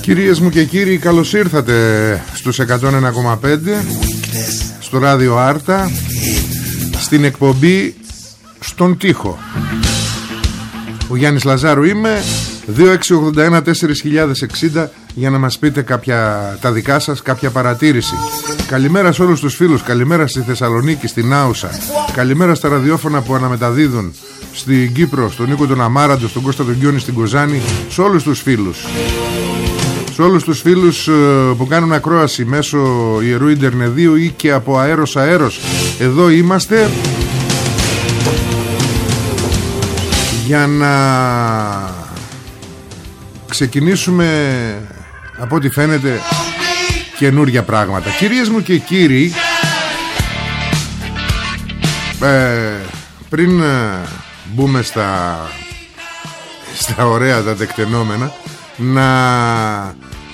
Κυρίες μου και κύριοι καλώς ήρθατε στους 101,5 στο ράδιο Άρτα στην εκπομπή στον τοίχο ο Γιάννης Λαζάρου είμαι 2681-4060 για να μας πείτε κάποια, τα δικά σας κάποια παρατήρηση. Καλημέρα σε όλους τους φίλους Καλημέρα στη Θεσσαλονίκη, στην Άουσα Καλημέρα στα ραδιόφωνα που αναμεταδίδουν Στην Κύπρο, στον Νίκο τον Αμάραντο Στον Κώστα τον Κιόνι, στην Κοζάνη Σε όλους τους φίλους σε όλους τους φίλους ε, που κάνουν ακρόαση μέσω Ιερού Ιντερνεδίου ή και από αέρος αέρος εδώ είμαστε για να ξεκινήσουμε από ό,τι φαίνεται καινούργια πράγματα. Κυρίες μου και κύριοι ε, πριν ε, μπούμε στα στα ωραία τα τεκτενόμενα να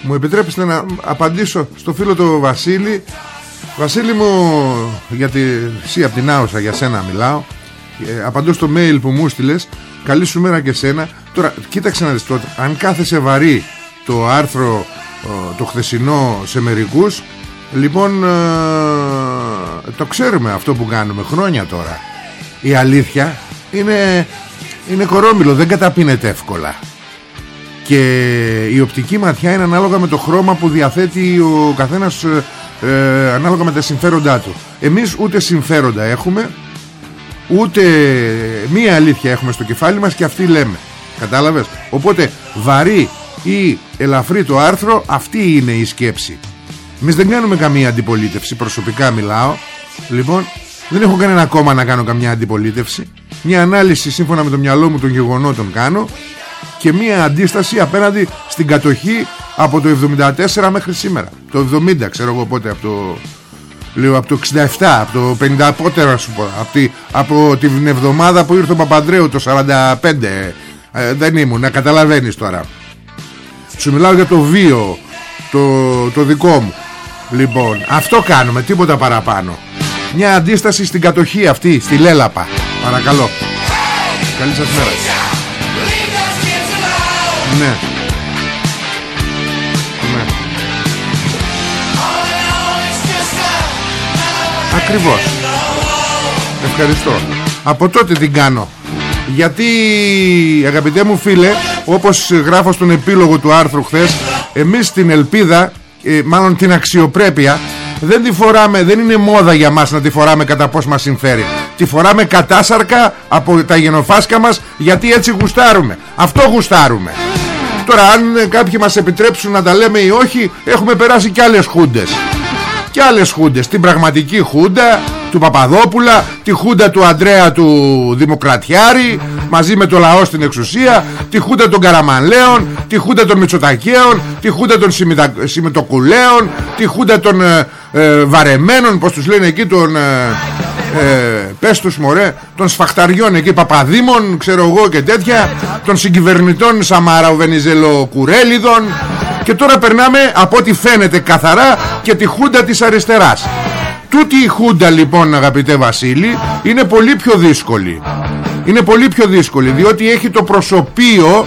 μου επιτρέψετε να απαντήσω στο φίλο του Βασίλη. Βασίλη μου γιατί εσύ από την Άουσα για σένα μιλάω. Ε, απαντώ στο mail που μου στείλες. Καλή σου μέρα και σένα. Τώρα κοίταξε να δεις τότε. Αν κάθεσαι βαρύ το άρθρο το χθεσινό σε μερικούς λοιπόν ε, το ξέρουμε αυτό που κάνουμε χρόνια τώρα. Η αλήθεια είναι, είναι κορόμιλο δεν καταπίνεται εύκολα και η οπτική ματιά είναι ανάλογα με το χρώμα που διαθέτει ο καθένας ε, ε, ανάλογα με τα συμφέροντά του. Εμείς ούτε συμφέροντα έχουμε ούτε μία αλήθεια έχουμε στο κεφάλι μας και αυτή λέμε. Κατάλαβες; Οπότε βαρύ ή ελαφρύ το άρθρο αυτή είναι η σκέψη. Εμείς δεν κάνουμε καμία αντιπολίτευση προσωπικά μιλάω. Λοιπόν δεν έχω κανένα κόμμα να κάνω καμιά αντιπολίτευση. Μια ανάλυση σύμφωνα με το μυαλό μου των γεγονότων κάνω και μία αντίσταση απέναντι στην κατοχή από το 74 μέχρι σήμερα. Το 70 ξέρω εγώ πότε από το λέω από το 67 από το 50 πότε σου πω από, τη, από την εβδομάδα που ήρθε ο Παπαντρέου το 45 ε, δεν ήμουν να καταλαβαίνεις τώρα. Σου μιλάω για το βίο το, το δικό μου. Λοιπόν αυτό κάνουμε τίποτα παραπάνω. Μια αντίσταση στην κατοχή αυτή στη Λέλαπα. Παρακαλώ. Καλή σας μέρα ναι. Ναι. Ακριβώς. Ευχαριστώ. Από τότε την κάνω. Γιατί αγαπητέ μου φίλε Όπως γράφω στον επίλογο του άρθρου χθες Εμείς την ελπίδα ε, Μάλλον την αξιοπρέπεια δεν τη φοράμε, δεν είναι μόδα για μας να τη φοράμε κατά πώς μας συμφέρει. Τη φοράμε κατάσαρκα από τα γενοφάσκα μας γιατί έτσι γουστάρουμε. Αυτό γουστάρουμε. Τώρα αν κάποιοι μας επιτρέψουν να τα λέμε ή όχι έχουμε περάσει και άλλες χούντες. Και άλλες χούντες. Την πραγματική χούντα, του Παπαδόπουλα τη χούντα του Αντρέα του Δημοκρατιάρη μαζί με το λαό στην εξουσία τη χούντα των Καραμανλέων τη χούντα των Μητσοτακέων τη χούντα των Συμμετοκουλέων τη χούντα των ε, ε, Βαρεμένων πως τους λένε εκεί των ε, ε, πες τους μωρέ των σφαχταριών εκεί Παπαδήμων ξέρω εγώ και τέτοια των συγκυβερνητών Σαμάρα Βενιζέλο Κουρέλιδων και τώρα περνάμε από ό,τι φαίνεται καθαρά και τη χούντα της αριστεράς. Τούτη η χούντα λοιπόν αγαπητέ Βασίλη είναι πολύ πιο δύσκολη. Είναι πολύ πιο δύσκολη διότι έχει το προσωπείο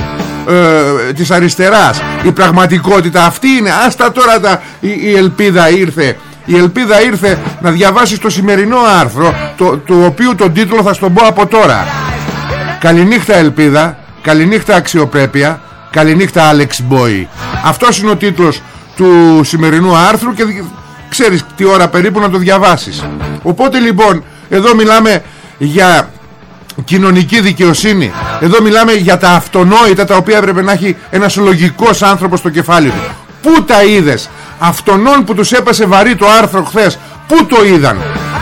ε, της αριστεράς. Η πραγματικότητα αυτή είναι άστα τώρα τα, η, η ελπίδα ήρθε η ελπίδα ήρθε να διαβάσεις το σημερινό άρθρο το, το οποίο τον τίτλο θα στον πω από τώρα. Καληνύχτα ελπίδα. Καληνύχτα αξιοπρέπεια. Καληνύχτα Alex Boy Αυτός είναι ο τίτλος του σημερινού άρθρου και ξέρεις τι ώρα περίπου να το διαβάσεις. Οπότε λοιπόν εδώ μιλάμε για κοινωνική δικαιοσύνη. Εδώ μιλάμε για τα αυτονόητα τα οποία έπρεπε να έχει ένας λογικός άνθρωπος στο κεφάλι του Πού τα είδες; Αυτονών που τους έπεσε βαρύ το άρθρο χθες. Πού το είδαν;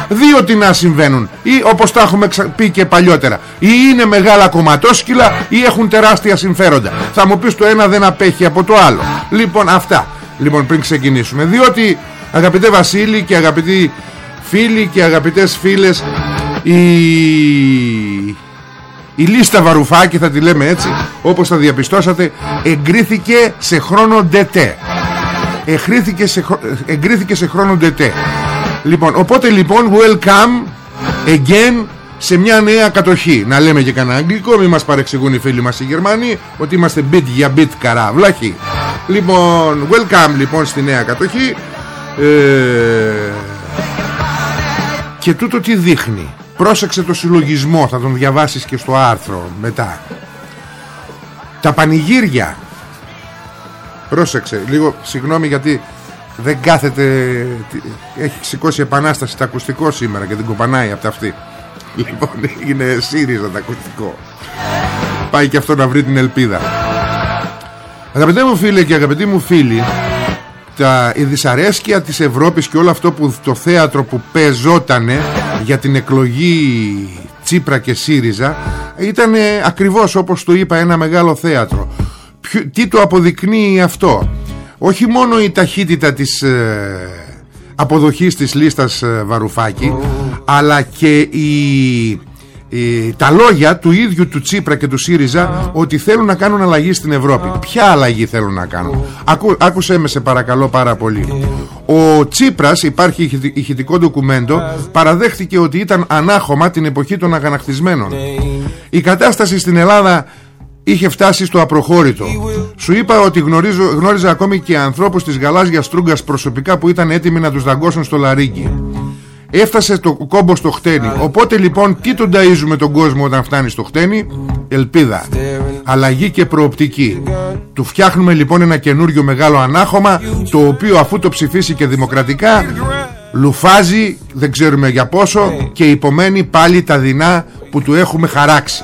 Δύο τι να συμβαίνουν. Ή όπως τα έχουμε πει και παλιότερα Ή είναι μεγάλα κομματόσκυλα Ή έχουν τεράστια συμφέροντα. Θα μου πεις το ένα δεν απέχει από το άλλο. Λοιπόν αυτά. Λοιπόν πριν ξεκινήσουμε Διότι αγαπητέ Βασίλη και αγαπητοί φίλοι και αγαπητές φίλες Η η λίστα Βαρουφάκη θα τη λέμε έτσι όπως θα διαπιστώσατε εγκρίθηκε σε χρόνο ντετέ εγκρίθηκε σε, εγκρίθηκε σε χρόνο ντετέ. Λοιπόν οπότε λοιπόν welcome again σε μια νέα κατοχή. Να λέμε και κανένα αγγλικό μην μας παρεξηγούν οι φίλοι μας οι Γερμανοί ότι είμαστε μπιτ για μπιτ καρά βλάχοι λοιπόν welcome λοιπόν στη νέα κατοχή. Ε, και τούτο τι δείχνει. Πρόσεξε το συλλογισμό Θα τον διαβάσεις και στο άρθρο μετά. Τα πανηγύρια Πρόσεξε Λίγο συγγνώμη γιατί δεν κάθεται Έχει σηκώσει επανάσταση τα ακουστικό σήμερα Και δεν κοπανάει από τα αυτή. Λοιπόν είναι ΣΥΡΙΖΑ τα ακουστικό. Πάει και αυτό να βρει την ελπίδα. Αγαπητέ μου φίλε και αγαπητοί μου φίλοι τα, η δυσαρέσκεια της Ευρώπης και όλο αυτό που το θέατρο που παίζότανε για την εκλογή Τσίπρα και ΣΥΡΙΖΑ ήταν ακριβώς όπως το είπα ένα μεγάλο θέατρο τι το αποδεικνύει αυτό όχι μόνο η ταχύτητα της ε, αποδοχής της λίστας ε, Βαρουφάκη αλλά και η τα λόγια του ίδιου του Τσίπρα και του ΣΥΡΙΖΑ ότι θέλουν να κάνουν αλλαγή στην Ευρώπη. Ποια αλλαγή θέλουν να κάνουν; Ακού, άκουσέ με σε παρακαλώ πάρα πολύ. Ο Τσίπρας, υπάρχει ηχητικό ντοκουμέντο, παραδέχτηκε ότι ήταν ανάχωμα την εποχή των αγανακτισμένων. Η κατάσταση στην Ελλάδα είχε φτάσει στο απροχώρητο. Σου είπα ότι γνωρίζω, γνώριζα ακόμη και ανθρώπους της γαλάζιας τρούγκας προσωπικά που ήταν έτοιμοι να τους δαγκώσουν στο λαρίγκι. Έφτασε το κόμπο στο χτένι Οπότε λοιπόν τι τον ταΐζουμε τον κόσμο όταν φτάνει στο χτένι; Ελπίδα Αλλαγή και προοπτική Του φτιάχνουμε λοιπόν ένα καινούριο μεγάλο ανάχωμα Το οποίο αφού το ψηφίσει και δημοκρατικά Λουφάζει δεν ξέρουμε για πόσο Και υπομένει πάλι τα δεινά που του έχουμε χαράξει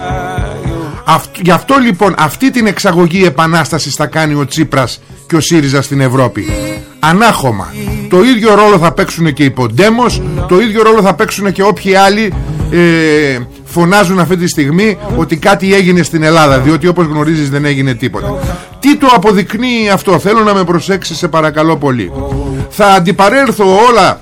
Γι' αυτό λοιπόν αυτή την εξαγωγή επανάστασης θα κάνει ο Τσίπρας και ο ΣΥΡΙΖΑ στην Ευρώπη. Ανάχωμα. Το ίδιο ρόλο θα παίξουν και οι Ποντέμος Το ίδιο ρόλο θα παίξουν και όποιοι άλλοι ε, Φωνάζουν αυτή τη στιγμή Ότι κάτι έγινε στην Ελλάδα Διότι όπως γνωρίζεις δεν έγινε τίποτα. Τι το αποδεικνύει αυτό Θέλω να με προσέξεις σε παρακαλώ πολύ. Θα αντιπαρέλθω όλα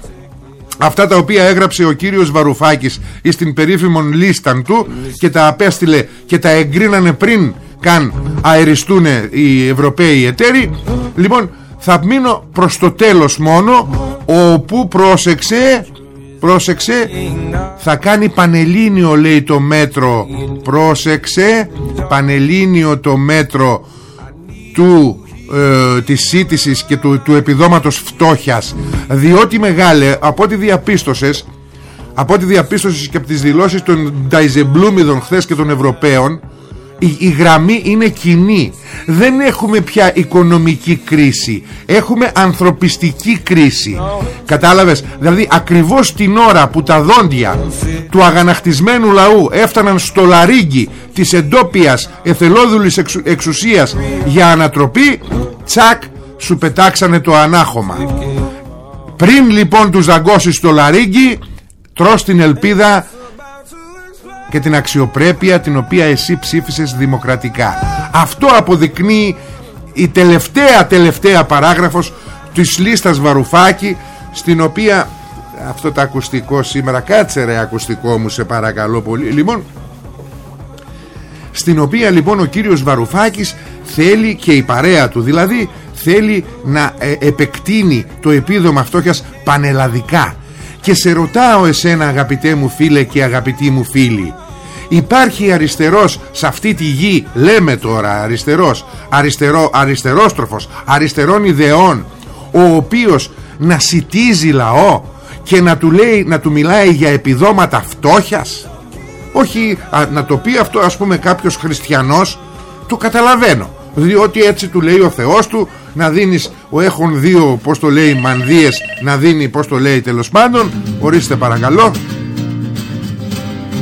Αυτά τα οποία έγραψε ο κύριος Βαρουφάκης Στην περίφημον λίσταν του Και τα απέστειλε και τα εγκρίνανε πριν Καν αεριστούν οι Ευρωπαίοι εταίροι. Λοιπόν θα μείνω προς το τέλος μόνο όπου πρόσεξε πρόσεξε θα κάνει πανελλήνιο λέει το μέτρο. Πρόσεξε πανελλήνιο το μέτρο του ε, της σύντησης και του, του επιδόματος φτώχειας. Διότι μεγάλε από ό,τι διαπίστωσες από ό,τι διαπίστωσες και από τις δηλώσεις των Νταϊζεμπλούμιδων χθες και των Ευρωπαίων η, γραμμή είναι κοινή. Δεν έχουμε πια οικονομική κρίση. Έχουμε ανθρωπιστική κρίση. Κατάλαβες; Δηλαδή ακριβώς την ώρα που τα δόντια του αγανακτισμένου λαού έφταναν στο λαρίγκι της εντόπιας εθελόδουλης εξουσίας για ανατροπή τσακ σου πετάξανε το ανάχωμα. Πριν λοιπόν τους δαγκώσεις στο λαρίγκι τρως την ελπίδα και την αξιοπρέπεια την οποία εσύ ψήφισες δημοκρατικά. Αυτό αποδεικνύει η τελευταία τελευταία παράγραφος της λίστας Βαρουφάκη στην οποία αυτό το ακουστικό σήμερα κάτσε ρε ακουστικό μου σε παρακαλώ πολύ. Λοιπόν στην οποία λοιπόν ο κύριος Βαρουφάκης θέλει και η παρέα του δηλαδή θέλει να ε, επεκτείνει το επίδομα φτώχειας πανελλαδικά και σε ρωτάω εσένα αγαπητέ μου φίλε και αγαπητοί μου φίλοι Υπάρχει αριστερός σε αυτή τη γη Λέμε τώρα αριστερός αριστερό, Αριστερόστροφος Αριστερών ιδεών Ο οποίος να σιτίζει λαό Και να του, λέει, να του μιλάει για επιδόματα φτώχειας; Όχι να το πει αυτό ας πούμε κάποιος χριστιανός Το καταλαβαίνω διότι έτσι του λέει ο Θεός του να δίνεις ο έχουν δύο πως το λέει μανδύες να δίνει πως το λέει τέλος πάντων. Ορίστε παρακαλώ.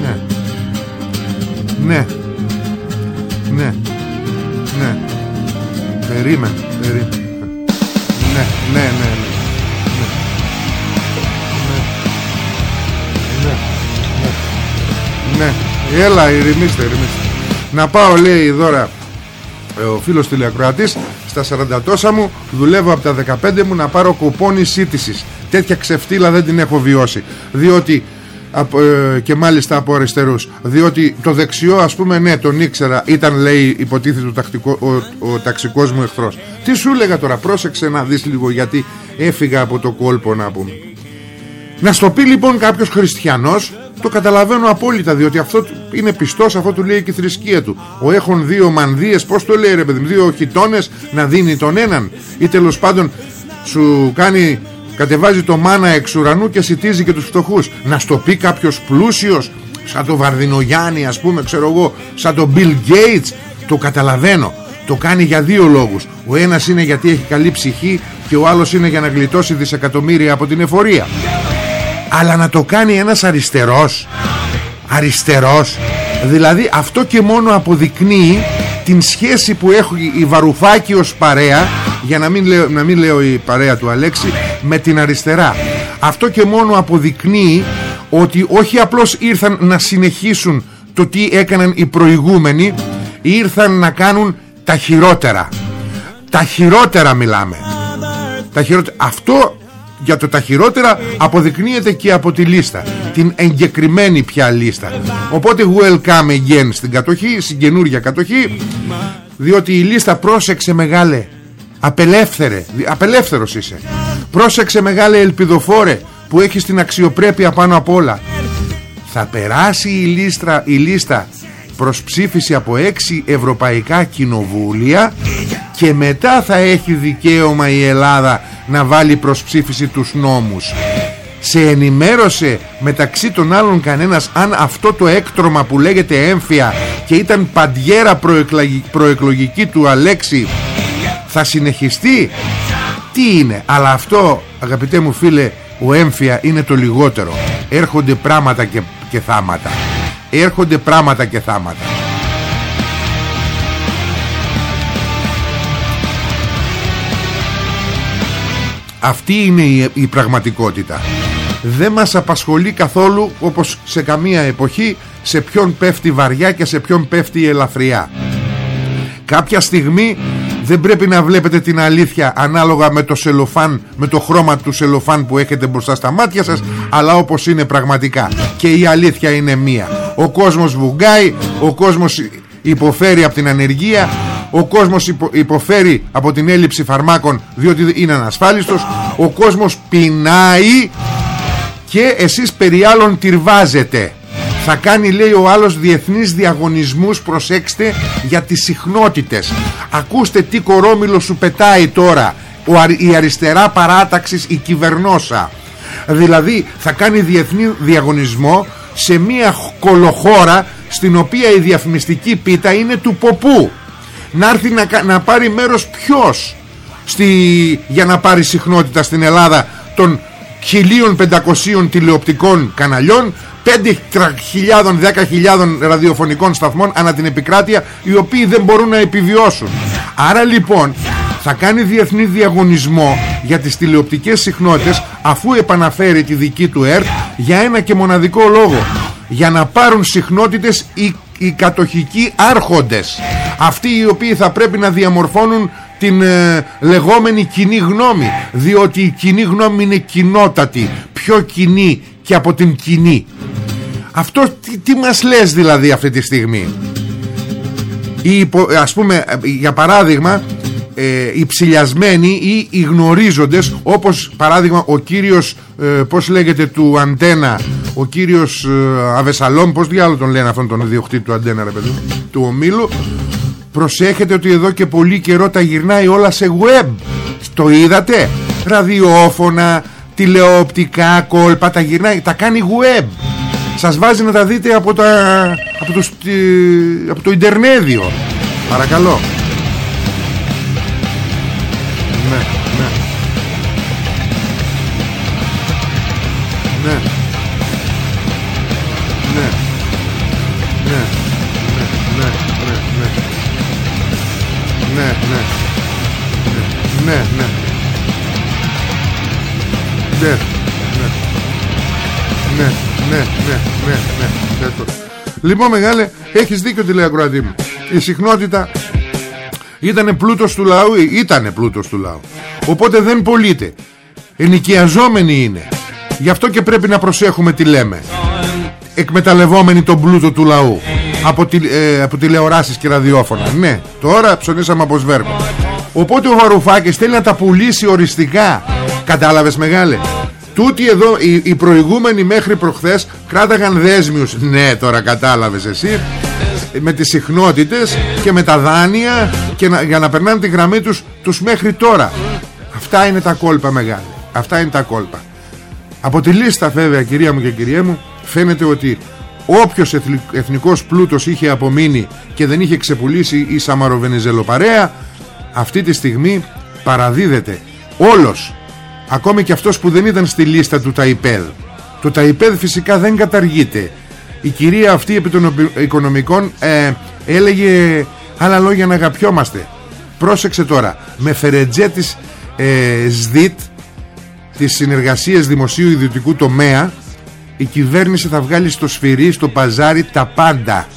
Ναι. Ναι. Ναι. Ναι. Περίμενε περίμενε. Ναι ναι ναι. Ναι. Ναι. Ναι. Έλα ηρεμήστε ηρεμήστε. Να πάω λέει δώρα ε, ο φίλος τηλεακροατής στα 40 τόσα μου δουλεύω από τα 15 μου να πάρω κουπόνι σύντησης. Τέτοια ξεφτύλα δεν την έχω βιώσει. Διότι ε, και μάλιστα από αριστερούς διότι το δεξιό ας πούμε ναι τον ήξερα ήταν λέει υποτίθεται ο, τακτικό, ο, ο ταξικός μου εχθρός. Τι σου έλεγα τώρα πρόσεξε να δεις λίγο γιατί έφυγα από το κόλπο να πούμε. Να στο πει λοιπόν κάποιος χριστιανός το καταλαβαίνω απόλυτα διότι αυτό είναι πιστός αυτό του λέει και η θρησκεία του. Ο έχουν δύο μανδύες πως το λέει ρε παιδί δύο χιτώνες να δίνει τον έναν. Ή τέλος πάντων σου κάνει κατεβάζει το μάνα εξ ουρανού και σητίζει και τους φτωχούς. Να στο πει κάποιος πλούσιος σαν το Βαρδινογιάννη ας πούμε ξέρω εγώ σαν το Bill Gates. Το καταλαβαίνω. Το κάνει για δύο λόγους. Ο ένας είναι γιατί έχει καλή ψυχή και ο άλλος είναι για να γλιτώσει δισεκατομμύρια από την εφορία αλλά να το κάνει ένας αριστερός. Αριστερός. Δηλαδή αυτό και μόνο αποδεικνύει την σχέση που έχει η Βαρουφάκη ως παρέα για να μην, λέω, να μην λέω η παρέα του Αλέξη με την αριστερά. Αυτό και μόνο αποδεικνύει ότι όχι απλώς ήρθαν να συνεχίσουν το τι έκαναν οι προηγούμενοι ήρθαν να κάνουν τα χειρότερα. Τα χειρότερα μιλάμε. Τα χειρότερα. αυτό για το τα χειρότερα αποδεικνύεται και από τη λίστα την εγκεκριμένη πια λίστα. Οπότε welcome again στην κατοχή στην καινούργια κατοχή διότι η λίστα πρόσεξε μεγάλε απελεύθερε απελεύθερος είσαι. Πρόσεξε μεγάλε ελπιδοφόρε που έχεις την αξιοπρέπεια πάνω απ' όλα. Θα περάσει η, λίστα, η λίστα προς ψήφιση από έξι ευρωπαϊκά κοινοβούλια και μετά θα έχει δικαίωμα η Ελλάδα να βάλει προς ψήφιση τους νόμους. Σε ενημέρωσε μεταξύ των άλλων κανένας αν αυτό το έκτρωμα που λέγεται έμφυα και ήταν παντιέρα προεκλογική του Αλέξη θα συνεχιστεί; Τι είναι; Αλλά αυτό αγαπητέ μου φίλε ο έμφυα είναι το λιγότερο. Έρχονται πράγματα και, και θάματα. Έρχονται πράγματα και θάματα Αυτή είναι η, πραγματικότητα Δεν μας απασχολεί καθόλου όπως σε καμία εποχή Σε ποιον πέφτει βαριά και σε ποιον πέφτει ελαφριά Κάποια στιγμή δεν πρέπει να βλέπετε την αλήθεια ανάλογα με το σελοφάν, με το χρώμα του σελοφάν που έχετε μπροστά στα μάτια σας, αλλά όπως είναι πραγματικά. Και η αλήθεια είναι μία. Ο κόσμος βουγγάει, ο κόσμος υποφέρει από την ανεργία, ο κόσμος υποφέρει από την έλλειψη φαρμάκων διότι είναι ανασφάλιστος, ο κόσμος πεινάει και εσείς περί άλλων τυρβάζετε. Θα κάνει λέει ο άλλος διεθνείς διαγωνισμούς προσέξτε για τις συχνότητες. Ακούστε τι κορόμιλο σου πετάει τώρα. Η αριστερά παράταξης η κυβερνόσα δηλαδή θα κάνει διεθνή διαγωνισμό σε μια κολοχώρα στην οποία η διαφημιστική πίτα είναι του ποπού να έρθει να, να πάρει μέρος ποιος στη, για να πάρει συχνότητα στην Ελλάδα των 1500 τηλεοπτικών καναλιών 5.000, 10.000 ραδιοφωνικών σταθμών ανά την επικράτεια οι οποίοι δεν μπορούν να επιβιώσουν. Άρα λοιπόν θα κάνει διεθνή διαγωνισμό για τις τηλεοπτικές συχνότητες αφού επαναφέρει τη δική του ΕΡΤ για ένα και μοναδικό λόγο για να πάρουν συχνότητες οι, οι κατοχικοί άρχοντες. Αυτοί οι οποίοι θα πρέπει να διαμορφώνουν την ε, λεγόμενη κοινή γνώμη διότι η κοινή γνώμη είναι κοινότατη πιο κοινή και από την κοινή. Αυτό τι, τι μας λες δηλαδή αυτή τη στιγμή; Ή, ας πούμε για παράδειγμα ε, οι ψηλιασμένοι ή οι γνωρίζοντες όπως παράδειγμα ο κύριος ε, πως λέγεται του Αντένα ο κύριος ε, Αβεσαλόμ πως διάλογο τον λένε αυτόν τον ιδιοκτήτη του Αντένα ρε παιδί του ομίλου. Προσέχετε ότι εδώ και πολύ καιρό τα γυρνάει όλα σε web. Το είδατε; Ραδιόφωνα τηλεοπτικά κόλπα τα γυρνάει τα κάνει web. Σας βάζει να τα δείτε από, τα, από, το, από το Ιντερνέδιο. Παρακαλώ Λοιπόν μεγάλε Έχεις δίκιο τη λέει ακροατή μου. Η συχνότητα Ήτανε πλούτος του λαού Ήτανε πλούτος του λαού. Οπότε δεν πωλείται. Ενοικιαζόμενοι είναι. Γι' αυτό και πρέπει να προσέχουμε τι λέμε. Εκμεταλλευόμενοι τον πλούτο του λαού. Από, τη, ε, από τηλεοράσεις και ραδιόφωνα. Ναι τώρα ψωνίσαμε από σβέρκο Οπότε ο Βαρουφάκης θέλει να τα πουλήσει οριστικά. Κατάλαβες μεγάλε Τούτοι εδώ οι, οι προηγούμενοι μέχρι προχθές κράταγαν δέσμιους. Ναι τώρα κατάλαβες εσύ. Με τις συχνότητες και με τα δάνεια και να, Για να περνάνε τη γραμμή τους τους μέχρι τώρα. Αυτά είναι τα κόλπα μεγάλη. Αυτά είναι τα κόλπα. Από τη λίστα βέβαια κυρία μου και κυρία μου Φαίνεται ότι όποιος εθνικός πλούτος είχε απομείνει Και δεν είχε ξεπουλήσει η Σαμαροβενιζελοπαρέα Αυτή τη στιγμή παραδίδεται Όλος Ακόμη και αυτός που δεν ήταν στη λίστα του ΤΑΙΠΕΔ Το ΤΑΙΠΕΔ φυσικά δεν καταργείται. Η κυρία αυτή επί των οικονομικών ε, Έλεγε άλλα λόγια να αγαπιόμαστε. Πρόσεξε τώρα. Με φερετζέ της ε, ΣΔΙΤ Τις συνεργασίες δημοσίου ιδιωτικού τομέα Η κυβέρνηση θα βγάλει στο σφυρί Στο παζάρι τα πάντα.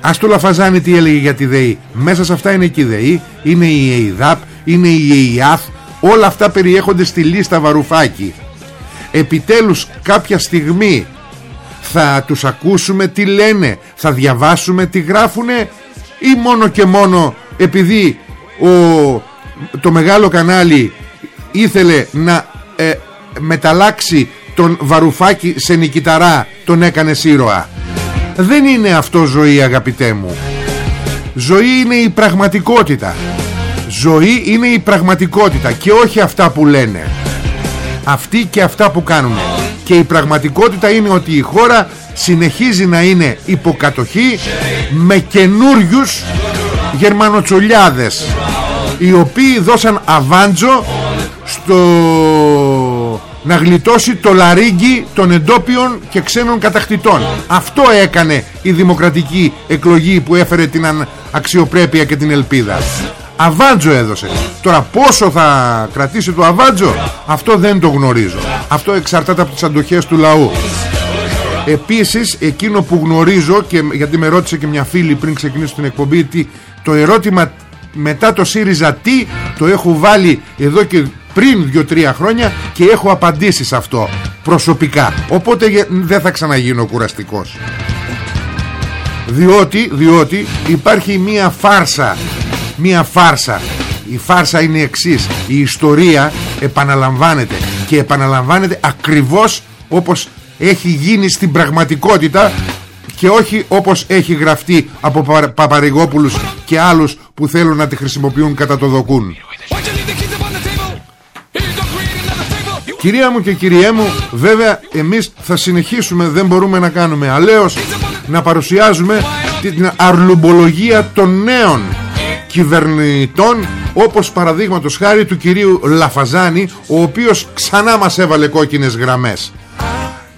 Ας το λαφαζάνει τι έλεγε για τη ΔΕΗ. Μέσα σε αυτά είναι και η ΔΕΗ Είναι η ΕΙΔΑΠ Είναι η ΕΙΑΘ Όλα αυτά περιέχονται στη λίστα Βαρουφάκη. Επιτέλους κάποια στιγμή Θα τους ακούσουμε τι λένε Θα διαβάσουμε τι γράφουνε Ή μόνο και μόνο Επειδή ο, το μεγάλο κανάλι Ήθελε να ε, μεταλλάξει τον Βαρουφάκη σε νικηταρά Τον έκανε ήρωα Δεν είναι αυτό ζωή αγαπητέ μου. Ζωή είναι η πραγματικότητα Ζωή είναι η πραγματικότητα και όχι αυτά που λένε. Αυτοί και αυτά που κάνουν Και η πραγματικότητα είναι ότι η χώρα συνεχίζει να είναι υποκατοχή Με καινούριους γερμανοτσολιάδες Οι οποίοι δώσαν αβάντζο στο να γλιτώσει το λαρίγκι των εντόπιων και ξένων κατακτητών. Αυτό έκανε η δημοκρατική εκλογή που έφερε την αξιοπρέπεια και την ελπίδα Αβάντζο έδωσε. Τώρα πόσο θα κρατήσει το Αβάντζο Αυτό δεν το γνωρίζω. Αυτό εξαρτάται από τις αντοχές του λαού. Επίσης εκείνο που γνωρίζω και Γιατί με ρώτησε και μια φίλη πριν ξεκινήσω την εκπομπή τι, Το ερώτημα μετά το ΣΥΡΙΖΑ τι Το έχω βάλει εδώ και πριν 2-3 χρόνια Και έχω απαντήσει σε αυτό Προσωπικά. Οπότε δεν θα ξαναγίνω κουραστικός. Διότι, διότι υπάρχει μία φάρσα μία φάρσα. Η φάρσα είναι η εξής. Η ιστορία επαναλαμβάνεται και επαναλαμβάνεται ακριβώς όπως έχει γίνει στην πραγματικότητα και όχι όπως έχει γραφτεί από Παπαρηγόπουλους και άλλους που θέλουν να τη χρησιμοποιούν κατά το δοκούν. Κυρία μου και κυριέ μου Βέβαια εμείς θα συνεχίσουμε Δεν μπορούμε να κάνουμε αλέως Να παρουσιάζουμε την αρλουμπολογία των νέων κυβερνητών όπως παραδείγματος χάρη του κυρίου Λαφαζάνη ο οποίος ξανά μας έβαλε κόκκινες γραμμές.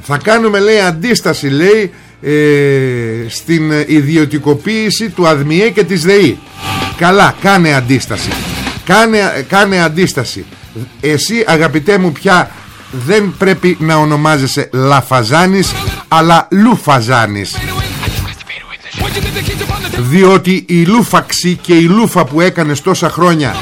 Θα κάνουμε λέει αντίσταση λέει ε, στην ιδιωτικοποίηση του ΑΔΜΙΕ και της ΔΕΗ. Καλά κάνε αντίσταση. Κάνε, κάνε αντίσταση. Εσύ αγαπητέ μου πια δεν πρέπει να ονομάζεσαι Λαφαζάνης αλλά Λουφαζάνης διότι η λούφαξη και η λούφα που έκανες τόσα χρόνια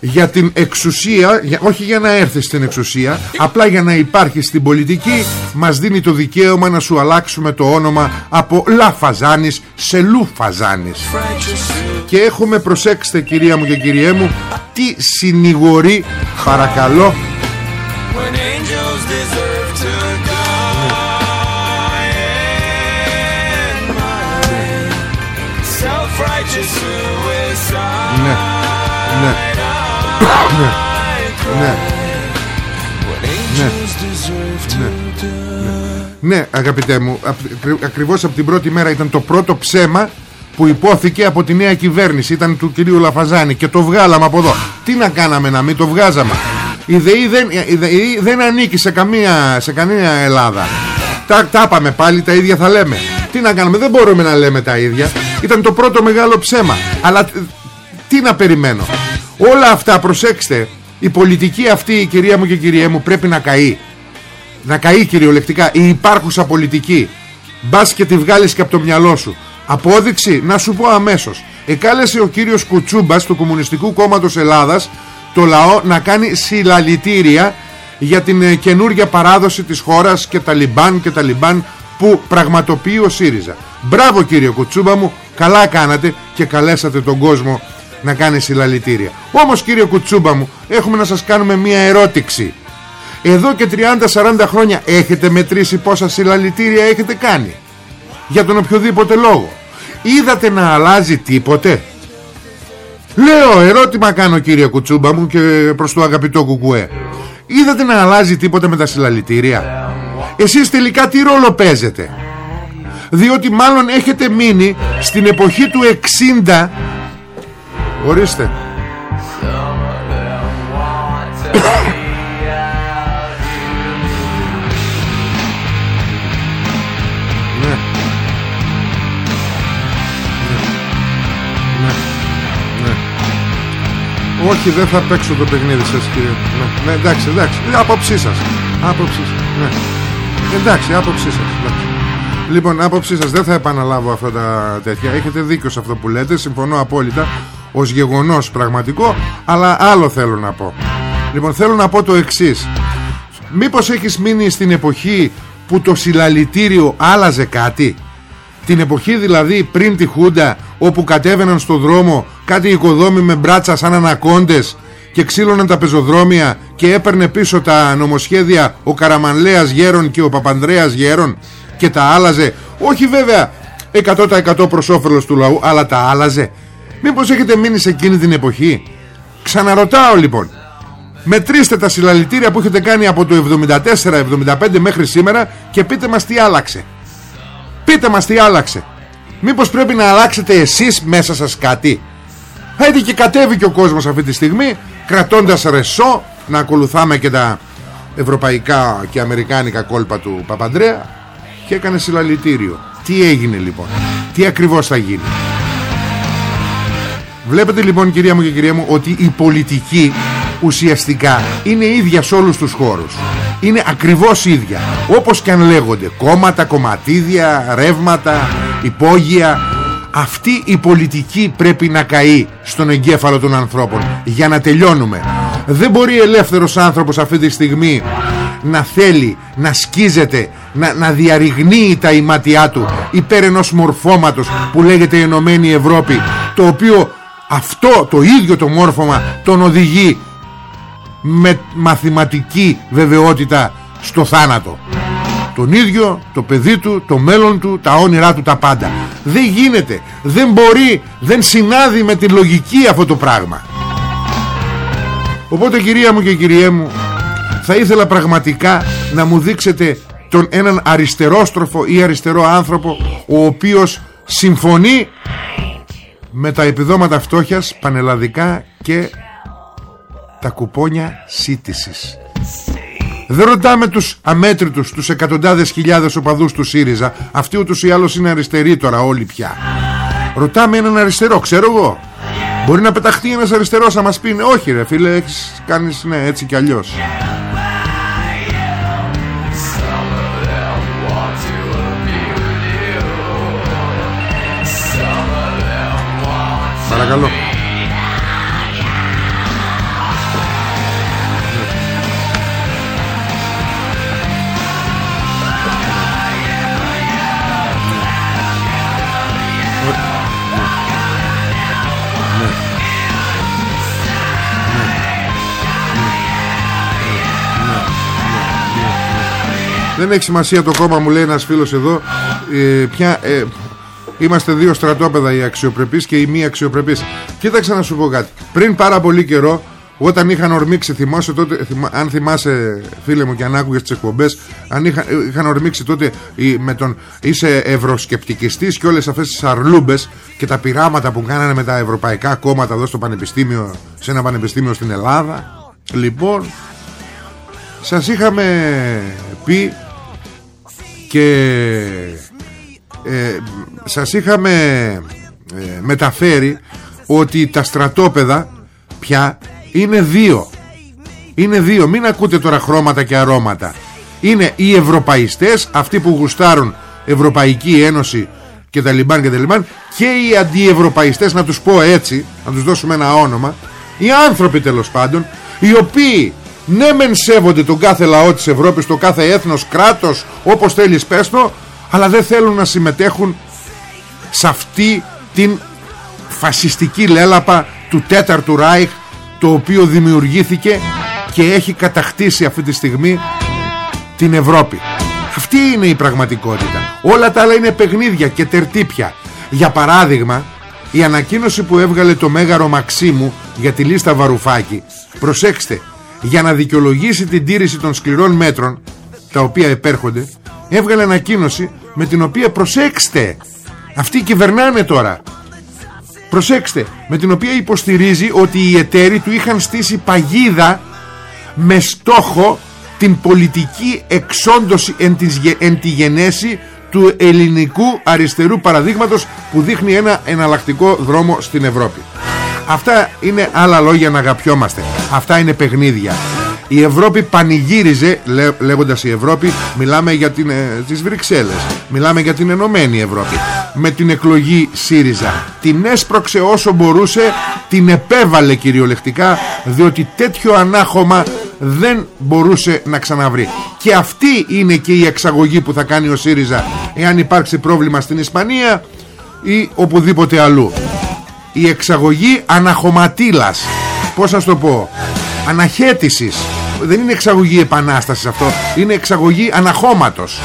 για την εξουσία όχι για να έρθεις στην εξουσία απλά για να υπάρχεις στην πολιτική μας δίνει το δικαίωμα να σου αλλάξουμε το όνομα από Λαφαζάνης σε Λουφαζάνης και έχουμε προσέξτε κυρία μου και κυριέ μου τι συνηγορεί παρακαλώ ναι, ναι, ναι, ναι, αγαπητέ μου, ακριβώς από την πρώτη μέρα ήταν το πρώτο ψέμα που υπόθηκε από τη νέα κυβέρνηση ήταν του κυρίου Λαφαζάνη και το βγάλαμε από εδώ. Τι να κάναμε να μην το βγάζαμε. Η ΔΕΗ δεν, η ΔΕΗ δεν ανήκει σε καμία, σε καμία Ελλάδα. Τα, τα είπαμε πάλι τα ίδια θα λέμε. Τι να κάνουμε δεν μπορούμε να λέμε τα ίδια. Ήταν το πρώτο μεγάλο ψέμα. Αλλά τι να περιμένω όλα αυτά προσέξτε η πολιτική αυτή κυρία μου και κυρία μου πρέπει να καεί να καεί κυριολεκτικά η υπάρχουσα πολιτική μπας και τη βγάλεις και από το μυαλό σου Απόδειξη, να σου πω αμέσως. Εκάλεσε ο κύριος Κουτσούμπας του Κομμουνιστικού Κόμματος Ελλάδας το λαό να κάνει συλλαλητήρια για την ε, καινούργια παράδοση της χώρας και τα λιμπάν και τα λιμπάν που πραγματοποιεί ο ΣΥΡΙΖΑ. Μπράβο κύριε Κουτσούμπα μου, καλά κάνατε και καλέσατε τον κόσμο να κάνει συλλαλητήρια. Όμως κύριε Κουτσούμπα μου, έχουμε να σας κάνουμε μία ερώτηση. Εδώ και 30-40 χρόνια έχετε μετρήσει πόσα συλλαλητήρια έχετε κάνει; Για τον οποιοδήποτε λόγο. Είδατε να αλλάζει τίποτε; Λέω ερώτημα κάνω κύριε Κουτσούμπα μου Και προς το αγαπητό Κουκουέ Είδατε να αλλάζει τίποτε με τα συλλαλητήρια; Εσείς τελικά τι ρόλο παίζετε; Διότι μάλλον έχετε μείνει Στην εποχή του 60 Ορίστε. Όχι δεν θα παίξω το παιχνίδι σας κύριε. Ναι, ναι εντάξει εντάξει. Άποψή σας. Άποψή σας. Ναι. Εντάξει άποψή σας. Εντάξει. Λοιπόν άποψή σας. Δεν θα επαναλάβω αυτά τα τέτοια. Έχετε δίκιο σε αυτό που λέτε. Συμφωνώ απόλυτα Ως γεγονός πραγματικό Αλλά άλλο θέλω να πω. Λοιπόν θέλω να πω το εξής. Μήπως έχεις μείνει στην εποχή Που το συλλαλητήριο άλλαζε κάτι; Την εποχή δηλαδή πριν τη Χούντα όπου κατέβαιναν στο δρόμο κάτι οικοδόμοι με μπράτσα σαν ανακόντες και ξύλωναν τα πεζοδρόμια και έπαιρνε πίσω τα νομοσχέδια ο Καραμανλέας Γέρον και ο Παπανδρέας Γέρον και τα άλλαζε. Όχι βέβαια 100% προς όφελος του λαού αλλά τα άλλαζε μήπως έχετε μείνει σε εκείνη την εποχή; Ξαναρωτάω λοιπόν. Μετρήστε τα συλλαλητήρια που έχετε κάνει από το 74-75 μέχρι σήμερα και πείτε μας τι άλλαξε. Πείτε μας τι άλλαξε. Μήπως πρέπει να αλλάξετε εσείς μέσα σας κάτι. Έτσι και κατέβει και ο κόσμος αυτή τη στιγμή Κρατώντας ρεσό Να ακολουθάμε και τα Ευρωπαϊκά και Αμερικάνικα κόλπα του Παπαντρέα Και έκανε συλλαλητήριο. Τι έγινε λοιπόν; Τι ακριβώς θα γίνει; Βλέπετε λοιπόν κυρία μου και κυρία μου Ότι η πολιτική ουσιαστικά είναι ίδια σε όλους τους χώρους. Είναι ακριβώς ίδια. Όπως και αν λέγονται κόμματα, κομματίδια, ρεύματα, υπόγεια. Αυτή η πολιτική πρέπει να καεί στον εγκέφαλο των ανθρώπων. Για να τελειώνουμε δεν μπορεί ελεύθερος άνθρωπος αυτή τη στιγμή να θέλει να σκίζεται να, να διαρριγνύει τα ημάτια του υπέρ ενός μορφώματος που λέγεται Ενωμένη Ευρώπη το οποίο αυτό το ίδιο το μόρφωμα τον οδηγεί με μαθηματική βεβαιότητα στο θάνατο. Τον ίδιο, το παιδί του, το μέλλον του, τα όνειρά του, τα πάντα. Δεν γίνεται, δεν μπορεί. Δεν συνάδει με τη λογική αυτό το πράγμα. Οπότε κυρία μου και κυριέ μου θα ήθελα πραγματικά να μου δείξετε τον έναν αριστερόστροφο ή αριστερό άνθρωπο ο οποίος συμφωνεί με τα επιδόματα φτώχειας πανελλαδικά και τα κουπόνια σύντησης. Δεν ρωτάμε τους αμέτρητους Τους εκατοντάδες χιλιάδες οπαδούς του ΣΥΡΙΖΑ. Αυτοί ούτως ή άλλως είναι αριστεροί τώρα όλοι πια. Ρωτάμε έναν αριστερό ξέρω εγώ. Μπορεί να πεταχτεί ένας αριστερός να μας πει «Ναι, Όχι ρε φίλε έχεις, κάνεις ναι, έτσι κι αλλιώς Παρακαλώ Δεν έχει σημασία το κόμμα μου λέει ένας φίλος εδώ ε, πια, ε, Είμαστε δύο στρατόπεδα οι αξιοπρεπείς και οι μη αξιοπρεπείς. Κοίταξε να σου πω κάτι. Πριν πάρα πολύ καιρό όταν είχαν ορμήξει, θυμάσαι τότε, αν θυμάσαι φίλε μου και αν άκουγες τις εκπομπές Αν είχαν, είχαν ορμήξει τότε με τον είσαι ευρωσκεπτικιστής και όλες αυτές τις αρλούμπες Και τα πειράματα που κάνανε με τα ευρωπαϊκά κόμματα εδώ στο πανεπιστήμιο Σε ένα πανεπιστήμιο στην Ελλάδα. Λοιπόν Σας είχαμε πει και ε, σας είχαμε ε, μεταφέρει ότι τα στρατόπεδα πια είναι δύο. Είναι δύο. Μην ακούτε τώρα χρώματα και αρώματα. Είναι οι ευρωπαϊστές αυτοί που γουστάρουν Ευρωπαϊκή Ένωση και τα λιμπάν και τα λιμπάν και οι αντιευρωπαϊστές να τους πω έτσι να τους δώσουμε ένα όνομα οι άνθρωποι τέλος πάντων οι οποίοι ναι μεν σέβονται τον κάθε λαό της Ευρώπης το κάθε έθνος, κράτος όπως θέλεις πες το αλλά δεν θέλουν να συμμετέχουν σε αυτή την φασιστική λέλαπα του τέταρτου Ράιχ το οποίο δημιουργήθηκε και έχει κατακτήσει αυτή τη στιγμή την Ευρώπη. Αυτή είναι η πραγματικότητα. Όλα τα άλλα είναι παιχνίδια και τερτύπια. Για παράδειγμα η ανακοίνωση που έβγαλε το Μέγαρο Μαξίμου για τη λίστα Βαρουφάκη προσέξτε για να δικαιολογήσει την τήρηση των σκληρών μέτρων τα οποία επέρχονται έβγαλε ανακοίνωση με την οποία προσέξτε. Αυτοί κυβερνάνε τώρα. Προσέξτε με την οποία υποστηρίζει ότι οι εταίροι του είχαν στήσει παγίδα με στόχο την πολιτική εξόντωση εν, της, εν τη γενέση του ελληνικού αριστερού παραδείγματος που δείχνει ένα εναλλακτικό δρόμο στην Ευρώπη. Αυτά είναι άλλα λόγια να αγαπιόμαστε. Αυτά είναι παιχνίδια η Ευρώπη πανηγύριζε λέ, λέγοντας η Ευρώπη μιλάμε για την, ε, τις Βρυξέλλες μιλάμε για την Ενωμένη Ευρώπη. Με την εκλογή ΣΥΡΙΖΑ. Την έσπρωξε όσο μπορούσε την επέβαλε κυριολεκτικά διότι τέτοιο ανάχωμα δεν μπορούσε να ξαναβρει. Και αυτή είναι και η εξαγωγή που θα κάνει ο ΣΥΡΙΖΑ εάν υπάρξει πρόβλημα στην Ισπανία ή οπουδήποτε αλλού. Η εξαγωγή αναχωματήλας. Πως να το πω; Αναχέτησης δεν είναι εξαγωγή επανάστασης αυτό. Είναι εξαγωγή αναχώματος.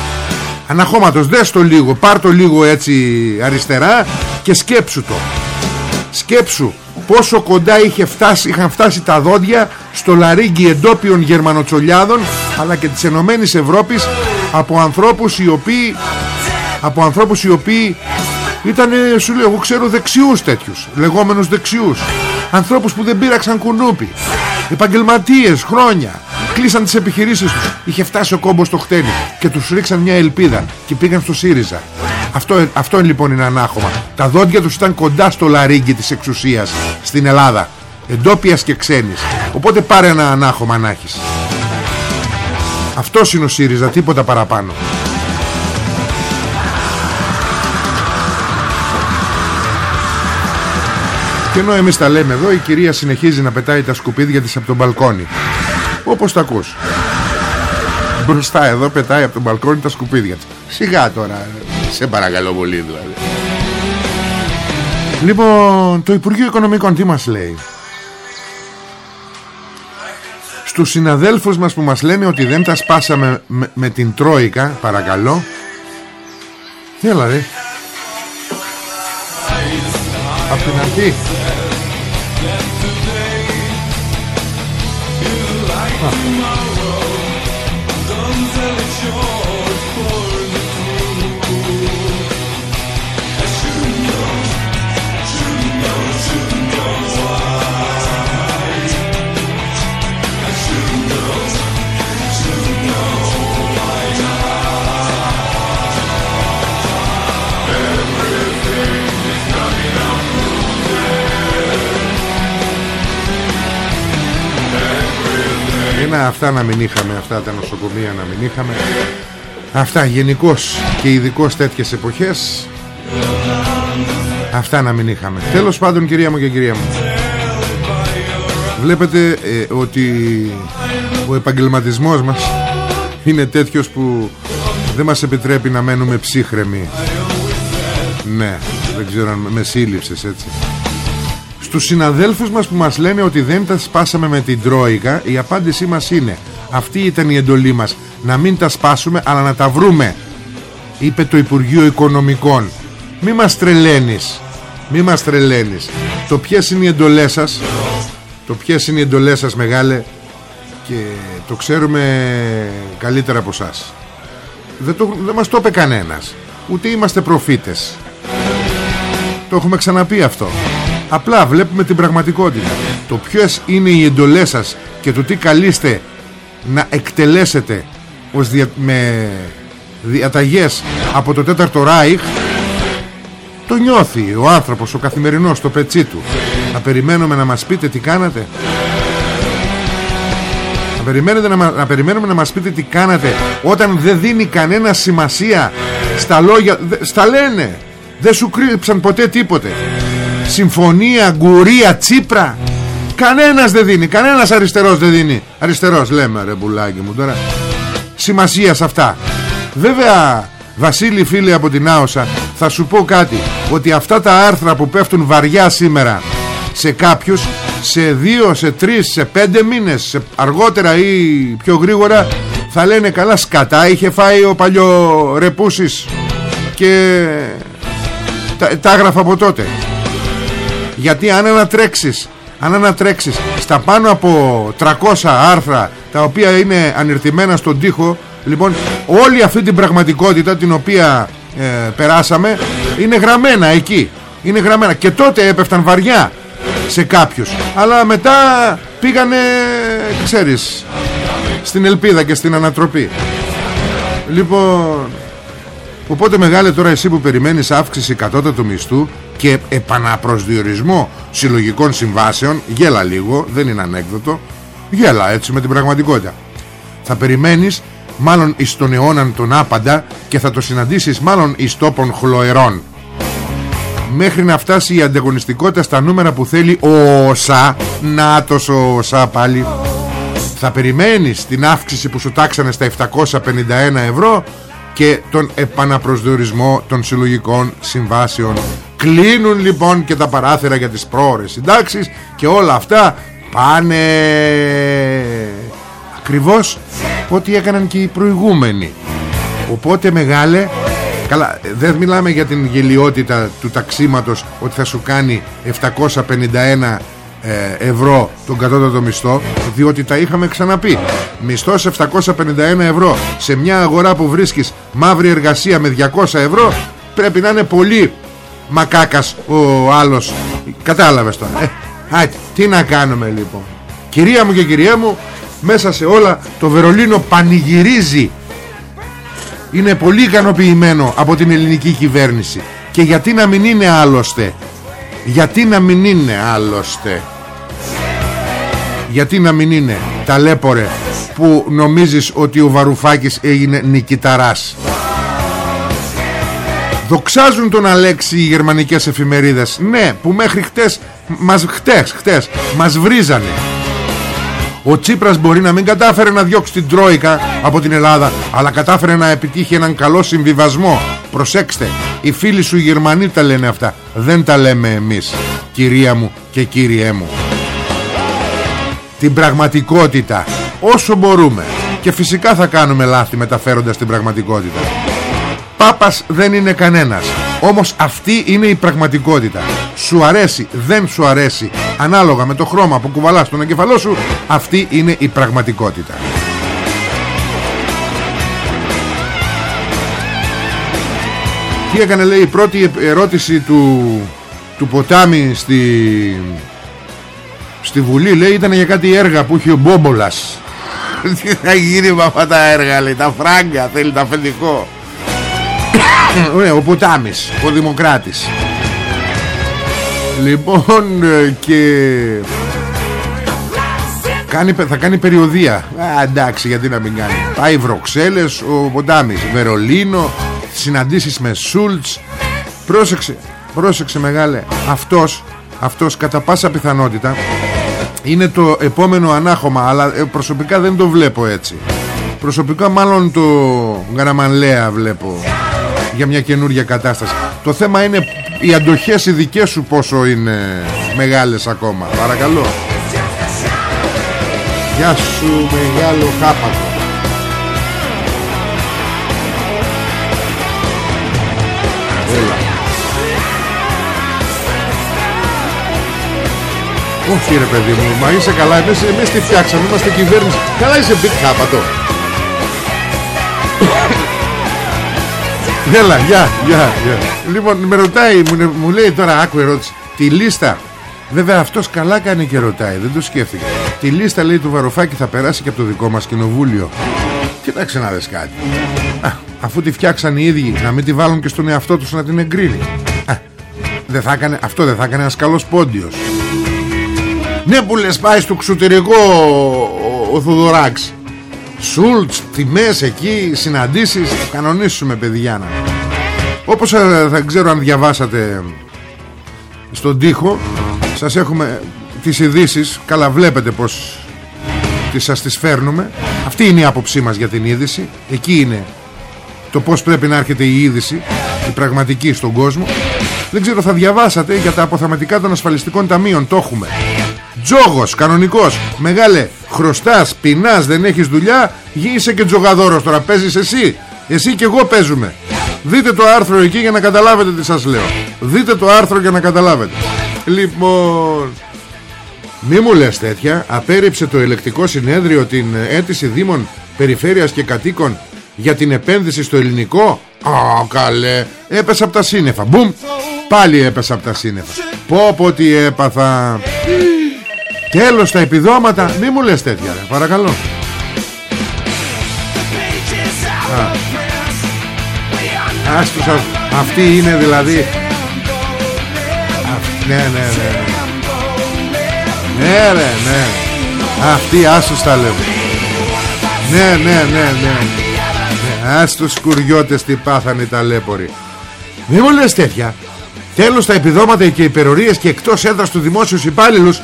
Αναχώματος δες το λίγο πάρ το λίγο έτσι αριστερά και σκέψου το. Σκέψου πόσο κοντά είχε φτάσει, είχαν φτάσει τα δόντια στο λαρίγκι εντόπιων γερμανοτσολιάδων αλλά και της Ενωμένης Ευρώπης από ανθρώπους οι οποίοι από ανθρώπους οι οποίοι ήταν σου λέω εγώ ξέρω δεξιούς τέτοιους λεγόμενους δεξιούς. Ανθρώπους που δεν πήραξαν κουνούπι. Επαγγελματίες χρόνια κλείσαν τις επιχειρήσεις τους. Είχε φτάσει ο κόμπος στο χτένι και τους ρίξαν μια ελπίδα και πήγαν στο ΣΥΡΙΖΑ. Αυτό, αυτό λοιπόν είναι ανάχωμα. Τα δόντια τους ήταν κοντά στο λαρίγκι της εξουσίας στην Ελλάδα. Εντόπιας και ξένης. Οπότε πάρε ένα ανάχωμα να έχεις. Αυτός είναι ο ΣΥΡΙΖΑ τίποτα παραπάνω. Και ενώ εμείς τα λέμε εδώ Η κυρία συνεχίζει να πετάει τα σκουπίδια της από τον μπαλκόνι Όπως τα ακούς. Μπροστά εδώ πετάει από τον μπαλκόνι τα σκουπίδια της. Σιγά τώρα Σε παρακαλώ πολύ δηλαδή. Λοιπόν το Υπουργείο Οικονομικών τι μας λέει; Στους συναδέλφους μας που μας λένε ότι δεν τα σπάσαμε με, με την Τρόικα Παρακαλώ. Έλα ρε. Απ' την αρχή Ah. Να, αυτά να μην είχαμε αυτά τα νοσοκομεία να μην είχαμε. Αυτά γενικώς και ειδικώς τέτοιες εποχές αυτά να μην είχαμε. Τέλος πάντων κυρία μου και κυρία μου βλέπετε ε, ότι ο επαγγελματισμός μας είναι τέτοιος που δεν μας επιτρέπει να μένουμε ψύχρεμοι. Ναι δεν ξέρω αν με σύλληψες έτσι στους συναδέλφους μας που μας λένε ότι δεν τα σπάσαμε με την Τρόικα η απάντησή μας είναι αυτή ήταν η εντολή μας να μην τα σπάσουμε αλλά να τα βρούμε είπε το Υπουργείο Οικονομικών. Μη μας τρελαίνεις μη μας τρελαίνεις. Το ποιες είναι οι εντολές σας το ποιες είναι οι εντολές σας μεγάλε και το ξέρουμε καλύτερα από εσάς. Δεν, το, δεν μας το είπε κανένας ούτε είμαστε προφήτες. Το έχουμε ξαναπεί αυτό Απλά βλέπουμε την πραγματικότητα. Το ποιες είναι οι εντολές σας Και το τι καλείστε να εκτελέσετε ως δια... με διαταγές από το τέταρτο Ράιχ το νιώθει ο άνθρωπος ο καθημερινός το πετσί του. Να περιμένουμε να μας πείτε τι κάνατε. Να, περιμένετε να, να περιμένουμε να μας πείτε τι κάνατε όταν δεν δίνει κανένα σημασία στα λόγια στα λένε. Δεν σου κρύψαν ποτέ τίποτε Συμφωνία, Γκουρία, Τσίπρα. Κανένας δεν δίνει Κανένας αριστερός δεν δίνει. Αριστερός λέμε ρε μπουλάκι μου τώρα. Σημασία σε αυτά. Βέβαια Βασίλη φίλοι από την Άωσα Θα σου πω κάτι Ότι αυτά τα άρθρα που πέφτουν βαριά σήμερα Σε κάποιους Σε δύο, σε τρεις, σε πέντε μήνες σε Αργότερα ή πιο γρήγορα Θα λένε καλά σκατά Είχε φάει ο παλιό Ρεπούσης Και τα, τα έγραφα από τότε γιατί αν ανατρέξεις αν ανατρέξεις στα πάνω από 300 άρθρα τα οποία είναι ανερτημένα στον τοίχο λοιπόν όλη αυτή την πραγματικότητα την οποία ε, περάσαμε είναι γραμμένα εκεί. Είναι γραμμένα. Και τότε έπεφταν βαριά σε κάποιους. Αλλά μετά πήγανε ξέρεις στην ελπίδα και στην ανατροπή. Λοιπόν οπότε μεγάλε τώρα εσύ που περιμένεις αύξηση κατώτατου μισθού και επαναπροσδιορισμό συλλογικών συμβάσεων γέλα λίγο, δεν είναι ανέκδοτο γέλα έτσι με την πραγματικότητα. Θα περιμένεις μάλλον εις τον αιώναν τον άπαντα και θα το συναντήσεις μάλλον εις τόπων χλωερών. Μέχρι να φτάσει η ανταγωνιστικότητα στα νούμερα που θέλει ο ΩΣΑ νάτος ο ΩΣΑ πάλι. Θα περιμένεις την αύξηση που σου τάξανε στα 751 ευρώ και τον επαναπροσδιορισμό των συλλογικών συμβάσεων Κλείνουν λοιπόν και τα παράθυρα για τις πρόορες συντάξεις και όλα αυτά πάνε ακριβώς ό,τι έκαναν και οι προηγούμενοι. Οπότε μεγάλε, καλά δεν μιλάμε για την γελιότητα του ταξίματος ότι θα σου κάνει 751 ε, ευρώ τον κατώτατο μισθό διότι τα είχαμε ξαναπεί μισθός 751 ευρώ σε μια αγορά που βρίσκεις μαύρη εργασία με 200 ευρώ πρέπει να είναι πολύ μακάκας ο άλλος. Κατάλαβες τώρα ε, τι να κάνουμε λοιπόν. Κυρία μου και κυρία μου μέσα σε όλα το Βερολίνο πανηγυρίζει. Είναι πολύ ικανοποιημένο από την ελληνική κυβέρνηση. Και γιατί να μην είναι άλλωστε; Γιατί να μην είναι άλλωστε; Γιατί να μην είναι; Ταλέπορε που νομίζεις ότι ο Βαρουφάκης έγινε νικηταράς Δοξάζουν τον Αλέξη οι γερμανικές εφημερίδες. Ναι που μέχρι χτες μας, χτες, χτες, μας βρίζανε. Ο Τσίπρας μπορεί να μην κατάφερε να διώξει την Τρόικα από την Ελλάδα Αλλά κατάφερε να επιτύχει έναν καλό συμβιβασμό. Προσέξτε Οι φίλοι σου οι Γερμανοί τα λένε αυτά. Δεν τα λέμε εμείς Κυρία μου και κύριέ μου. Την πραγματικότητα Όσο μπορούμε. Και φυσικά θα κάνουμε λάθη μεταφέροντας την πραγματικότητα Πάπας δεν είναι κανένας. Όμως αυτή είναι η πραγματικότητα. Σου αρέσει, δεν σου αρέσει Ανάλογα με το χρώμα που κουβαλάς στον εγκεφαλό σου Αυτή είναι η πραγματικότητα. Τι έκανε λέει η πρώτη ερώτηση του, του ποτάμι στη, στη Βουλή λέει ήταν για κάτι έργα που είχε ο Μπόμπολας. Τι θα γίνει με αυτά τα έργα λέει Τα φράγκα θέλει τα αφεντικό ο Ποτάμις Ο Δημοκράτης. Λοιπόν ε, και κάνει, θα κάνει περιοδία. Α, εντάξει γιατί να μην κάνει. Πάει Βροξέλλες, ο Ποντάμις Βερολίνο, συναντήσεις με Σούλτς. Πρόσεξε Πρόσεξε μεγάλε. Αυτός, αυτός κατά πάσα πιθανότητα Είναι το επόμενο ανάχωμα Αλλά ε, προσωπικά δεν το βλέπω έτσι. Προσωπικά μάλλον το Γαραμανλέα βλέπω Για μια καινούργια κατάσταση. Το θέμα είναι οι αντοχές οι δικές σου πόσο είναι μεγάλες ακόμα. Παρακαλώ. Γεια σου μεγάλο χάπατο Έλα. Όχι ρε παιδί μου Μα είσαι καλά. Εμείς, εμείς τη φτιάξαμε Είμαστε κυβέρνηση. Καλά είσαι μπικ χάπατο Έλα, γεια, γεια, γεια. Λοιπόν, με ρωτάει, μου, μου λέει τώρα, άκου ερώτηση. Τη λίστα Βέβαια αυτός καλά κάνει και ρωτάει Δεν το σκέφτηκε Τη λίστα λέει του Βαρουφάκη θα περάσει και από το δικό μας κοινοβούλιο. Κοίταξε να δες κάτι. Α, Αφού τη φτιάξαν οι ίδιοι Να μην τη βάλουν και στον εαυτό τους να την εγκρίνει. Α, δεν θα έκανε, Αυτό δεν θα έκανε ένας καλός πόντιος. Ναι που λες πάει στο εξωτερικό Ο, ο Θοδωράκης Σούλτς, τιμές εκεί Συναντήσεις. Κανονίσουμε παιδιά να. Όπως ε, θα ξέρω αν διαβάσατε Στον τοίχο σας έχουμε τις ειδήσεις, Καλά βλέπετε πως τις σας τις φέρνουμε. Αυτή είναι η άποψή μας για την είδηση. Εκεί είναι το πως πρέπει να έρχεται η είδηση Η πραγματική στον κόσμο. Δεν ξέρω θα διαβάσατε για τα αποθεματικά των ασφαλιστικών ταμείων. Το έχουμε Τζόγος, κανονικός. Μεγάλε, χρωστάς, πεινάς, δεν έχεις δουλειά Είσαι και τζογαδόρος τώρα Παίζεις εσύ, εσύ και εγώ παίζουμε. Δείτε το άρθρο εκεί για να καταλάβετε τι σας λέω. Δείτε το άρθρο για να καταλάβετε. Λοιπόν Μη μου λες τέτοια. Απέριψε το ελεκτικό συνέδριο Την αίτηση δήμων περιφέρειας και κατοίκων Για την επένδυση στο ελληνικό. Α καλέ. Έπεσα από τα σύννεφα. Μπουμ Πάλι έπεσα από τα σύννεφα. Πω πω τι έπαθα Τέλος τα επιδόματα Μη μου λες τέτοια ρε, παρακαλώ Άστος, αυτή είναι δηλαδή ναι, ναι, ναι. Ναι, ρε, ναι. Αυτοί άσους τα λέμε. Ναι, ναι, ναι, ναι. ναι ας τους σκουριώτες τι πάθανε τα ταλέποροι. Μη μου λες τέτοια. Τέλος τα επιδόματα και οι υπερορίες και εκτός έδρας του δημόσιους υπάλληλους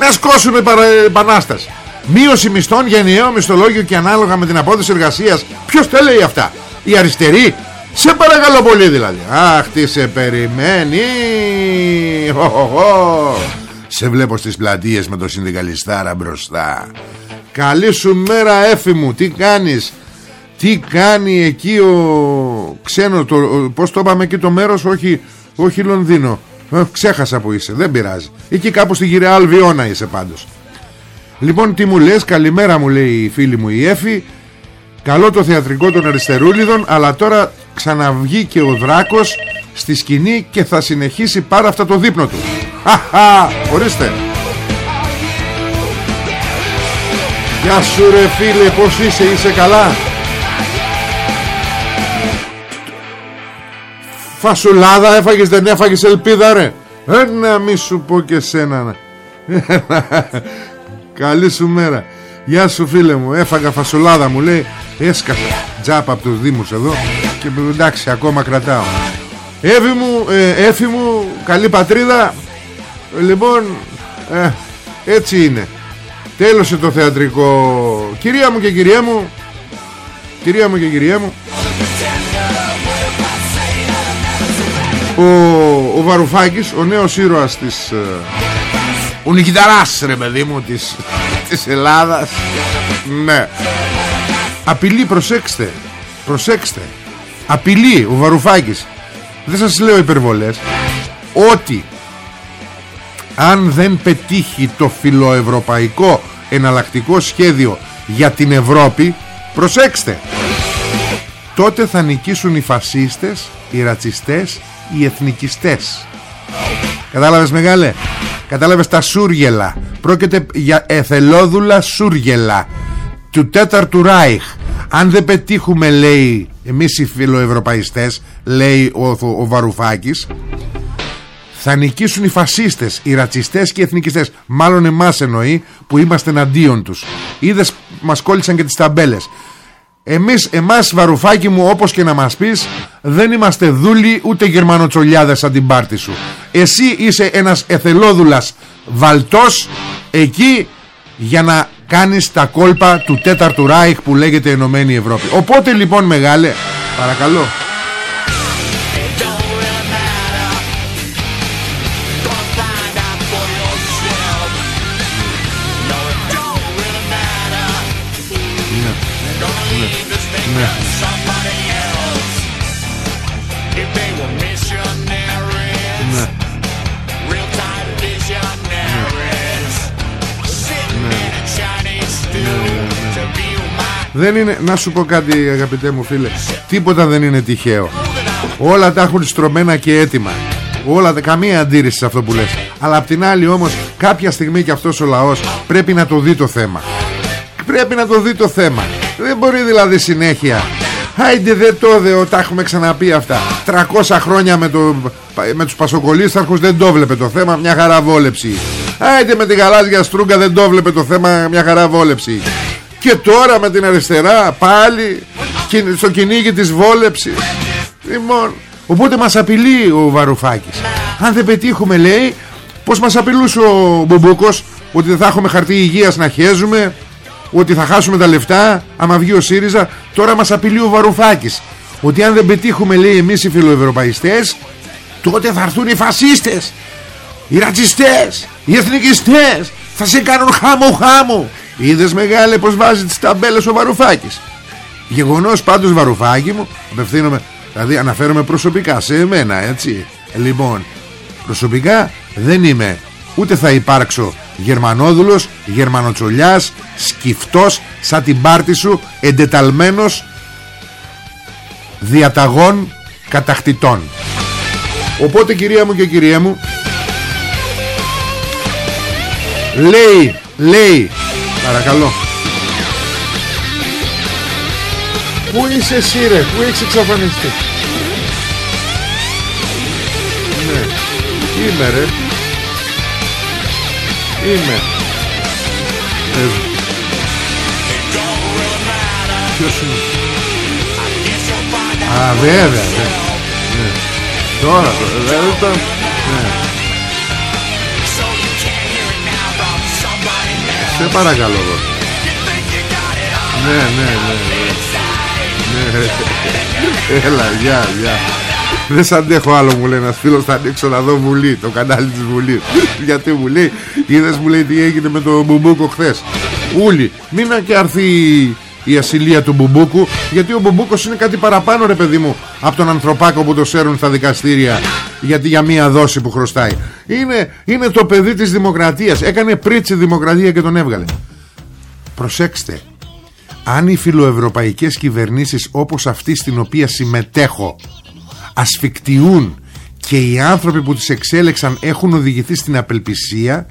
να σκόσουμε επανάσταση. Μείωση μισθών για ενιαίο μισθολόγιο και ανάλογα με την απόδοση εργασίας. Ποιος τα λέει αυτά; Οι αριστεροί; Σε παρακαλώ πολύ δηλαδή Αχ τι σε περιμένει Σε βλέπω στις πλατείες με το συνδικαλιστάρα μπροστά Καλή σου μέρα έφη μου Τι κάνεις; Τι κάνει εκεί ο ξένο το, Πώς το είπαμε εκεί το μέρος; Όχι, όχι Λονδίνο ε, Ξέχασα που είσαι δεν πειράζει. Εκεί κάπου στη γυριά Αλβιώνα είσαι πάντως. Λοιπόν τι μου λες Καλημέρα μου λέει η φίλη μου η Έφη Καλό το θεατρικό των αριστερούλιδων Αλλά τώρα ξαναβγεί ο Δράκος στη σκηνή και θα συνεχίσει πάρα αυτά το δείπνο του. Χαχα, ορίστε. Γεια σου ρε φίλε πως είσαι, είσαι καλά; Φασουλάδα έφαγες δεν έφαγες ελπίδα ρε. Ένα μη σου πω και σένα Καλή σου μέρα. Γεια σου φίλε μου. Έφαγα φασουλάδα μου λέει. Έσκασα τζάπα από τους Δήμους εδώ Και εντάξει ακόμα κρατάω. Εύη μου, ε, Έφη μου Καλή πατρίδα. Λοιπόν ε, Έτσι είναι. Τέλωσε το θεατρικό. Κυρία μου και κυρία μου. Κυρία μου και κυρία μου Ο, ο Βαρουφάκης Ο νέος ήρωας της ε, Ο Νικηταράς ρε παιδί μου Της, της Ελλάδας. Ναι. Απειλή προσέξτε Προσέξτε. Απειλή ο Βαρουφάκης. Δεν σας λέω υπερβολές. Ότι Αν δεν πετύχει το φιλοευρωπαϊκό Εναλλακτικό σχέδιο Για την Ευρώπη Προσέξτε Τότε θα νικήσουν οι φασίστες Οι ρατσιστές Οι εθνικιστές. Κατάλαβες μεγάλε; Κατάλαβες τα σούργελα; Πρόκειται για εθελόδουλα σούργελα του τέταρτου Ράιχ. Αν δεν πετύχουμε λέει εμείς οι φιλοευρωπαϊστές λέει ο, ο, ο Βαρουφάκης θα νικήσουν οι φασίστες, οι ρατσιστές και οι εθνικιστές. Μάλλον εμάς εννοεί που είμαστε εναντίον τους. Είδες μας κόλλησαν και τις ταμπέλες εμείς, εμάς βαρουφάκι μου όπως και να μας πεις Δεν είμαστε δούλοι ούτε γερμανοτσολιάδες σαν την πάρτη σου. Εσύ είσαι ένας εθελόδουλας βαλτός Εκεί για να κάνεις τα κόλπα του τέταρτου Ράιχ που λέγεται Ενωμένη Ευρώπη. Οπότε λοιπόν μεγάλε Παρακαλώ Δεν είναι, να σου πω κάτι αγαπητέ μου φίλε. Τίποτα δεν είναι τυχαίο. Όλα τα έχουν στρωμένα και έτοιμα. Όλα, καμία αντίρρηση σε αυτό που λες. Αλλά απ' την άλλη όμως Κάποια στιγμή και αυτός ο λαός Πρέπει να το δει το θέμα. Πρέπει να το δει το θέμα Δεν μπορεί δηλαδή συνέχεια. Άιντε δεν το δε, τα έχουμε ξαναπεί αυτά. 300 χρόνια με, το, με τους πασοκολίσταρχους δεν το βλέπε το θέμα Μια χαρά βόλεψη. Άιντε με την γαλάζια στρούγκα δεν το βλέπε το θέμα Μια χαρά βόλεψη. Και τώρα με την αριστερά πάλι στο κυνήγι της βόλεψης. Λοιπόν, οπότε μας απειλεί ο Βαρουφάκης. Αν δεν πετύχουμε λέει πως μας απειλούσε ο Μπομπούκος ότι δεν θα έχουμε χαρτί υγείας να χέζουμε; Ότι θα χάσουμε τα λεφτά άμα βγει ο ΣΥΡΙΖΑ τώρα μας απειλεί ο Βαρουφάκης. Ότι αν δεν πετύχουμε λέει εμείς οι φιλοευρωπαϊστές τότε θα έρθουν οι φασίστες οι ρατσιστές οι εθνικιστές. Θα σε κάνουν χάμο χάμο Είδες μεγάλε πως βάζει τις ταμπέλες ο Βαρουφάκης. Γεγονός πάντως Βαρουφάκη μου Απευθύνομαι Δηλαδή αναφέρομαι προσωπικά σε εμένα έτσι. Λοιπόν Προσωπικά δεν είμαι Ούτε θα υπάρξω Γερμανόδουλος Γερμανοτσολιάς Σκυφτός Σαν την πάρτη σου Εντεταλμένος Διαταγών Κατακτητών. Οπότε κυρία μου και κυρία μου Λέει Λέει Παρακαλώ. Πού είσαι εσύ ρε Πού έχεις εξαφανιστεί; Ναι Είμαι ρε Είμαι ε, Ποιος είναι; Α βέβαια ναι. ναι. Τώρα βέβαια το... Ναι Σε παρακαλώ εγώ. Ναι, ναι, ναι, ναι. ναι. Έλα, γεια, γεια. Δεν σ' αντέχω άλλο μου λέει ένας φίλος Θα ανοίξω να δω Βουλή Το κανάλι της Βουλής. Γιατί μου λέει Είδες μου λέει τι έγινε με το Μπουμπούκο χθες. Ούλη Μην και αρθεί η ασυλία του Μπουμπούκου Γιατί ο Μπουμπούκος είναι κάτι παραπάνω ρε παιδί μου Από τον ανθρωπάκο που το σέρουν στα δικαστήρια Γιατί για μία δόση που χρωστάει. Είναι, είναι το παιδί της δημοκρατίας. Έκανε πρίτσι δημοκρατία και τον έβγαλε. Προσέξτε Αν οι φιλοευρωπαϊκές κυβερνήσεις Όπως αυτή στην οποία συμμετέχω Ασφικτιούν. Και οι άνθρωποι που τις εξέλεξαν Έχουν οδηγηθεί στην απελπισία.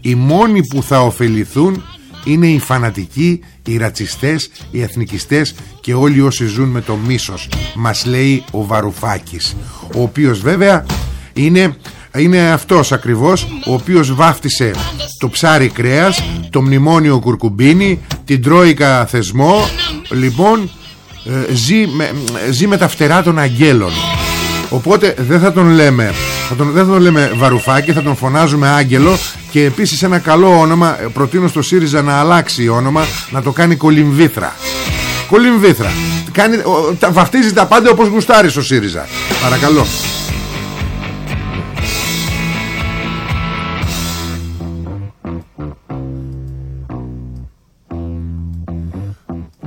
Οι μόνοι που θα ωφεληθούν είναι οι φανατικοί, οι ρατσιστές, οι εθνικιστές και όλοι όσοι ζουν με το μίσος μας λέει ο Βαρουφάκης. Ο οποίος βέβαια είναι, είναι αυτός ακριβώς ο οποίος βάφτισε το ψάρι κρέας το μνημόνιο κουρκουμπίνι την τρόικα θεσμό. Λοιπόν ε, ζει, με, ζει με τα φτερά των αγγέλων οπότε δεν θα τον λέμε θα τον, δεν θα τον λέμε βαρουφάκι Θα τον φωνάζουμε άγγελο Και επίσης ένα καλό όνομα ε, Προτείνω στο ΣΥΡΙΖΑ να αλλάξει όνομα Να το κάνει κολυμβήθρα. Κολυμβήθρα. Κάνει, τα, Βαφτίζει τα πάντα όπως γουστάρει στο ΣΥΡΙΖΑ. Παρακαλώ.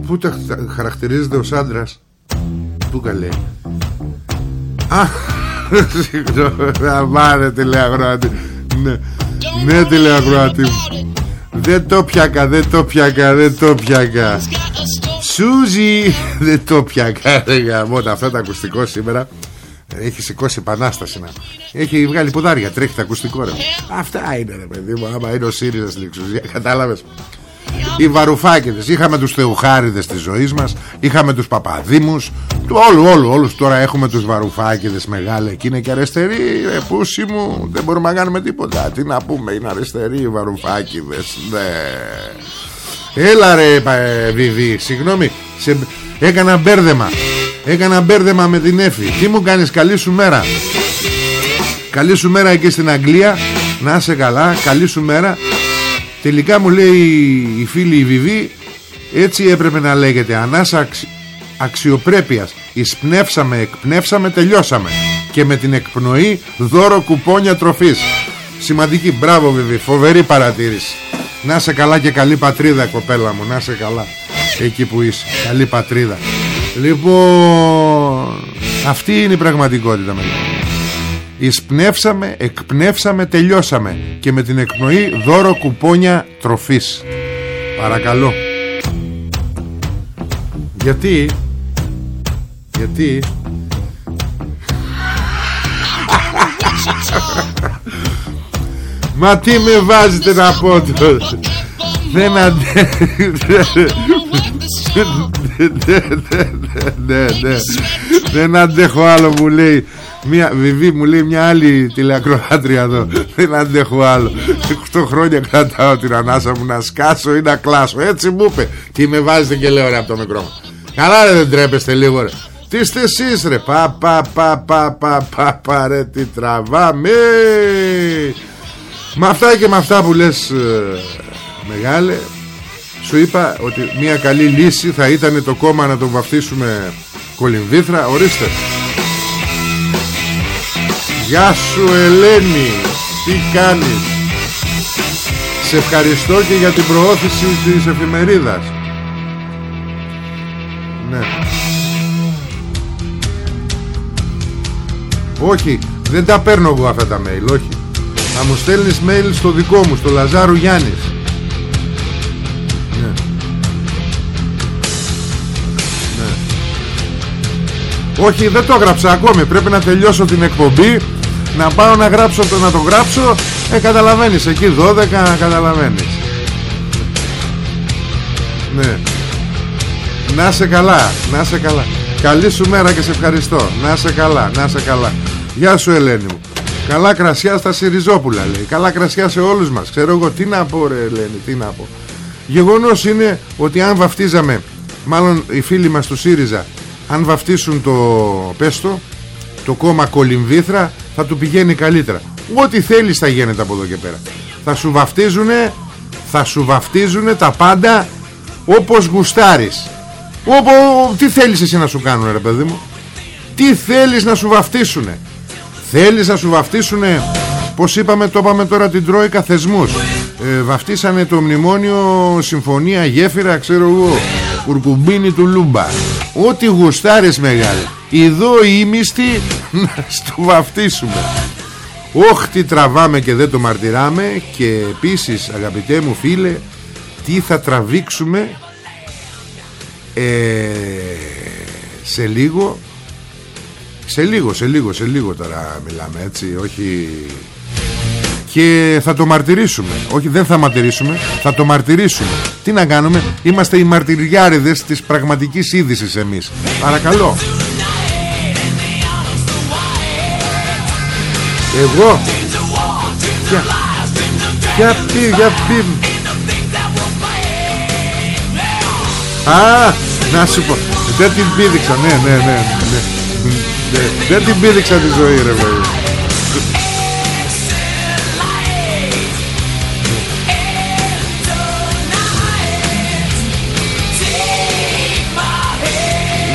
Πού τα χαρακτηρίζεται ο άντρας Πού καλέ Α Αμάρε τηλεαγροάτη Ναι, ναι τηλεαγροάτη Δεν το πιάκα, δεν το πιάκα, δεν το πιάκα Σούζι Δεν το πιάκα Μόνο αυτό το ακουστικό σήμερα έχει σηκώσει επανάσταση να. Έχει βγάλει ποδάρια, τρέχει το ακουστικό ρε. Αυτά είναι ρε παιδί μου. Άμα είναι ο ΣΥΡΙΖΑ στην εξουσία, κατάλαβες. Οι βαρουφάκηδες Είχαμε τους θεουχάριδες της ζωής μας Είχαμε τους παπαδήμους. Του Όλου όλου όλους. Τώρα έχουμε τους βαρουφάκηδες μεγάλε Και είναι και αριστεροί. Ρε πούσι μου Δεν μπορούμε να κάνουμε τίποτα. Τι να πούμε είναι αριστεροί οι βαρουφάκηδες Ναι. Έλα ρε ε, Βιβί Συγγνώμη. Σε... Έκανα μπέρδεμα. Έκανα μπέρδεμα με την Εφη Τι μου κάνεις καλή σου μέρα. Καλή σου μέρα εκεί στην Αγγλία. Να είσαι καλά Καλή σου μέρα Τελικά μου λέει η φίλη η Βιβί Έτσι έπρεπε να λέγεται Ανάσα αξι... αξιοπρέπειας. Εισπνεύσαμε, εκπνεύσαμε, τελειώσαμε. Και με την εκπνοή Δώρο κουπόνια τροφής Σημαντική, μπράβο Βιβί, φοβερή παρατήρηση. Να είσαι καλά και καλή πατρίδα κοπέλα μου. Να είσαι καλά. Εκεί που είσαι, καλή πατρίδα. Λοιπόν Αυτή είναι η πραγματικότητα με Εισπνεύσαμε, εκπνεύσαμε, τελειώσαμε. Και με την εκπνοή δώρο κουπόνια τροφής. Παρακαλώ. Γιατί Γιατί Μα τι με βάζετε να πω Δεν αντε... Δεν αντέχω άλλο μου λέει μια, Βιβί μου λέει μια άλλη τηλεακροάτρια εδώ. Δεν αντέχω άλλο. 8 χρόνια κρατάω την ανάσα μου να σκάσω ή να κλάσω. Έτσι μου είπε. Τι με βάζετε και λέω ρε από το μικρό Καλά ρε δεν τρέπεστε λίγο ρε. Τι είστε εσείς ρε. Πα πα πα πα πα πα πα ρε Τι τραβάμε. Με αυτά και με αυτά που λες ε, Μεγάλε Σου είπα ότι μια καλή λύση θα ήταν το κόμμα να το βαφτίσουμε Κολυμβήθρα. Ορίστε Γεια σου Ελένη. Τι κάνεις; Σε ευχαριστώ και για την προώθηση της εφημερίδας. Ναι. Όχι Δεν τα παίρνω εγώ αυτά τα mail Όχι. Θα μου στέλνεις mail στο δικό μου Στο Λαζάρου Γιάννης. Ναι. Ναι. Όχι δεν το έγραψα ακόμη. Πρέπει να τελειώσω την εκπομπή να πάω να γράψω το να το γράψω. Ε καταλαβαίνεις εκεί 12 καταλαβαίνεις. Ναι. Να σε καλά να σε καλά. Καλή σου μέρα και σε ευχαριστώ. Να σε καλά να σε καλά. Γεια σου Ελένη μου. Καλά κρασιά στα Σιριζόπουλα λέει. Καλά κρασιά σε όλους μας. Ξέρω εγώ τι να πω ρε Ελένη τι να πω. Γεγονός είναι ότι αν βαφτίζαμε μάλλον οι φίλοι μας του ΣΥΡΙΖΑ αν βαφτίσουν το πέστο το κόμμα Κολυμβήθρα θα του πηγαίνει καλύτερα. Ό,τι θέλεις θα γίνεται από εδώ και πέρα. Θα σου βαφτίζουνε Θα σου βαφτίζουνε τα πάντα Όπως γουστάρεις. Όπω, Τι θέλεις εσύ να σου κάνουν ρε παιδί μου; Τι θέλεις να σου βαφτίσουνε; Θέλεις να σου βαφτίσουνε Πως είπαμε το είπαμε τώρα την Τρόικα θεσμούς. Ε, Βαφτίσανε το μνημόνιο Συμφωνία γέφυρα ξέρω εγώ Κουρκουμπίνι του Λούμπα. Ό,τι γουστάρεις μεγάλη Εδώ οι ήμιστοι να στο βαφτίσουμε. Όχι τι τραβάμε και δεν το μαρτυράμε Και επίσης αγαπητέ μου φίλε Τι θα τραβήξουμε ε, Σε λίγο Σε λίγο, σε λίγο, σε λίγο τώρα μιλάμε έτσι Όχι. Και θα το μαρτυρήσουμε. Όχι δεν θα μαρτυρήσουμε θα το μαρτυρήσουμε. Τι να κάνουμε είμαστε οι μαρτυριάριδες της πραγματικής είδησης εμείς. Παρακαλώ Εγώ; Για Για πει Για πει Α Να σου πω Δεν την πήδηξα Ναι ναι ναι, ναι. ναι. Δεν την πήδηξα τη ζωή ρε παιδί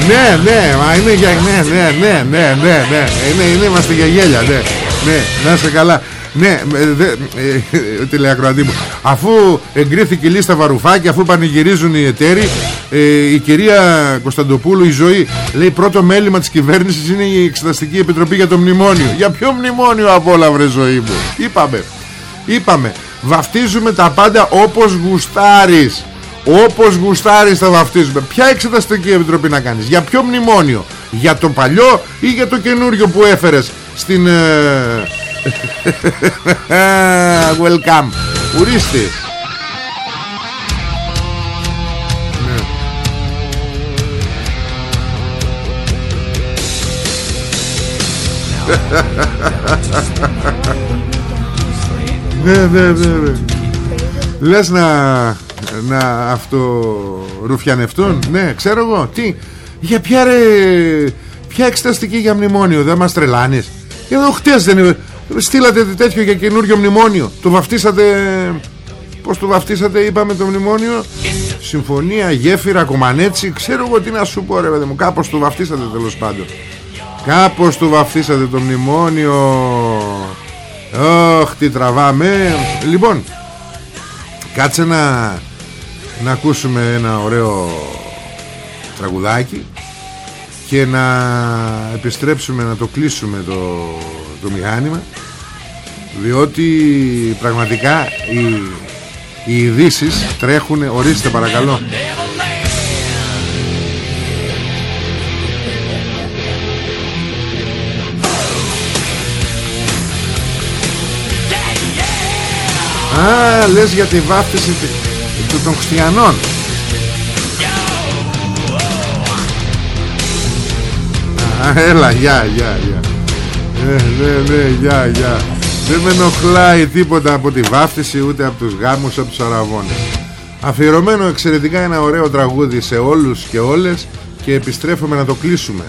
Ναι, ναι, μα είναι για... Ναι, ναι, ναι, ναι, ναι, ναι. Είναι, είναι, είμαστε για γέλια, ναι. Ναι, να είσαι καλά. Ναι, δε, ε, τηλεακροατή μου. Αφού εγκρίθηκε η λίστα Βαρουφάκη, αφού πανηγυρίζουν οι εταίροι, ε, η κυρία Κωνσταντοπούλου, η ζωή, λέει πρώτο μέλημα της κυβέρνησης είναι η Εξεταστική Επιτροπή για το Μνημόνιο. Για ποιο μνημόνιο από όλα, βρε ζωή μου; Είπαμε, είπαμε, βαφτίζουμε τα πάντα όπως γουστάρεις. Όπως γουστάρεις θα βαφτίζουμε Ποια εξεταστική επιτροπή να κάνεις; Για ποιο μνημόνιο; Για το παλιό ή για το καινούριο που έφερες; στην... Ε, welcome. Ναι. Ναι, ναι. ναι, ναι. Λες να, να αυτορουφιανευτούν. Ναι, ξέρω εγώ. Τι, για ποια ρε... Ποια εξεταστική για μνημόνιο, δεν μας τρελάνεις; Εδώ χτες δεν Στείλατε τέτοιο για καινούριο μνημόνιο. Το βαφτίσατε Πως το βαφτίσατε είπαμε το μνημόνιο. Συμφωνία, γέφυρα, κομμανέτσι. Ξέρω εγώ τι να σου πω ρε παιδί μου. Κάπως το βαφτίσατε τέλος πάντων. Κάπως το βαφτίσατε το μνημόνιο. Ωχ τι τραβάμε. Λοιπόν Κάτσε να Να ακούσουμε ένα ωραίο Τραγουδάκι Και να επιστρέψουμε Να το κλείσουμε το, το μηχάνημα Διότι Πραγματικά Οι, οι ειδήσει τρέχουν. Ορίστε παρακαλώ. Α, λες για τη βάφτιση των χριστιανών έλα, γεια, γεια, γεια. Ναι, ναι, ναι, γεια, γεια. Δεν με ενοχλάει τίποτα από τη βάφτιση Ούτε από τους γάμους, από τους αραβώνες. Αφιερωμένο εξαιρετικά ένα ωραίο τραγούδι σε όλους και όλες Και επιστρέφουμε να το κλείσουμε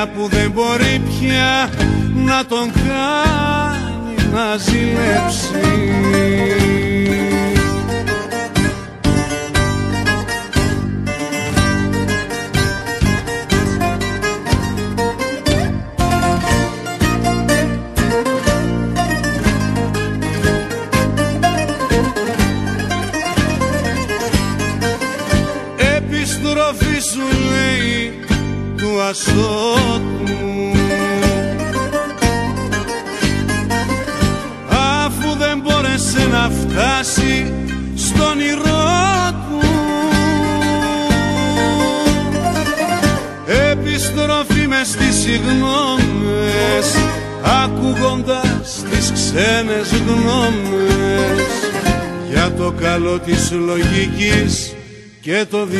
αγκαλιά που δεν μπορεί πια να τον κάνει να ζηλέψει το καλό της λογικής και το δικό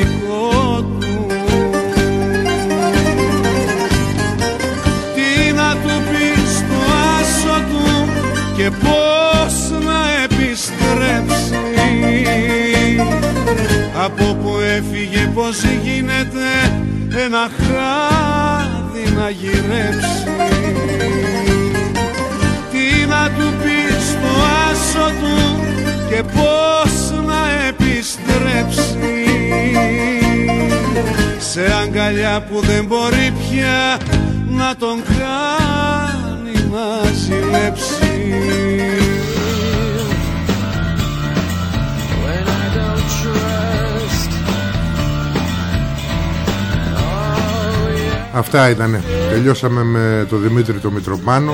Αυτά ήταν Τελειώσαμε με τον Δημήτρη το Μητροπάνο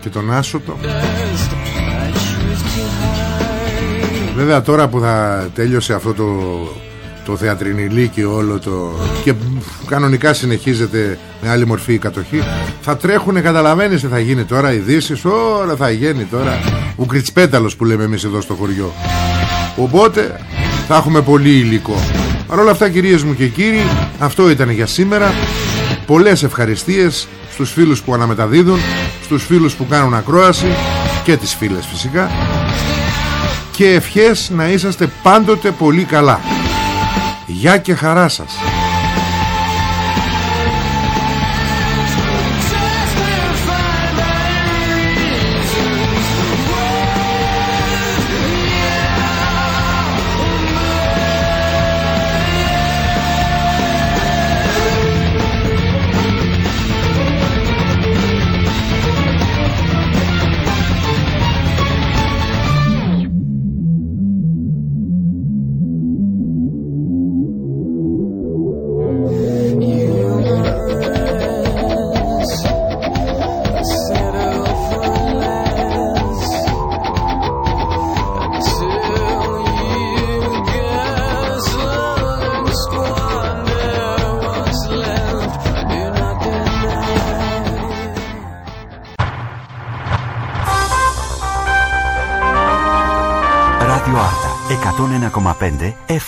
Και τον Άσοτο Βέβαια τώρα που θα τέλειωσε αυτό το το θεατρινιλίκι όλο το και κανονικά συνεχίζεται με άλλη μορφή η κατοχή θα τρέχουνε καταλαβαίνεις τι θα γίνει τώρα ειδήσεις, όλα θα γίνει τώρα ο κριτσπέταλος που λέμε εμείς εδώ στο χωριό. Οπότε Θα έχουμε πολύ υλικό. Παρ' όλα αυτά κυρίες μου και κύριοι Αυτό ήταν για σήμερα Πολλές ευχαριστίες στους φίλους που αναμεταδίδουν Στους φίλους που κάνουν ακρόαση Και τις φίλες φυσικά. Και ευχές να είσαστε πάντοτε πολύ καλά. Γεια και χαρά σας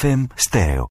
FM Στέρεο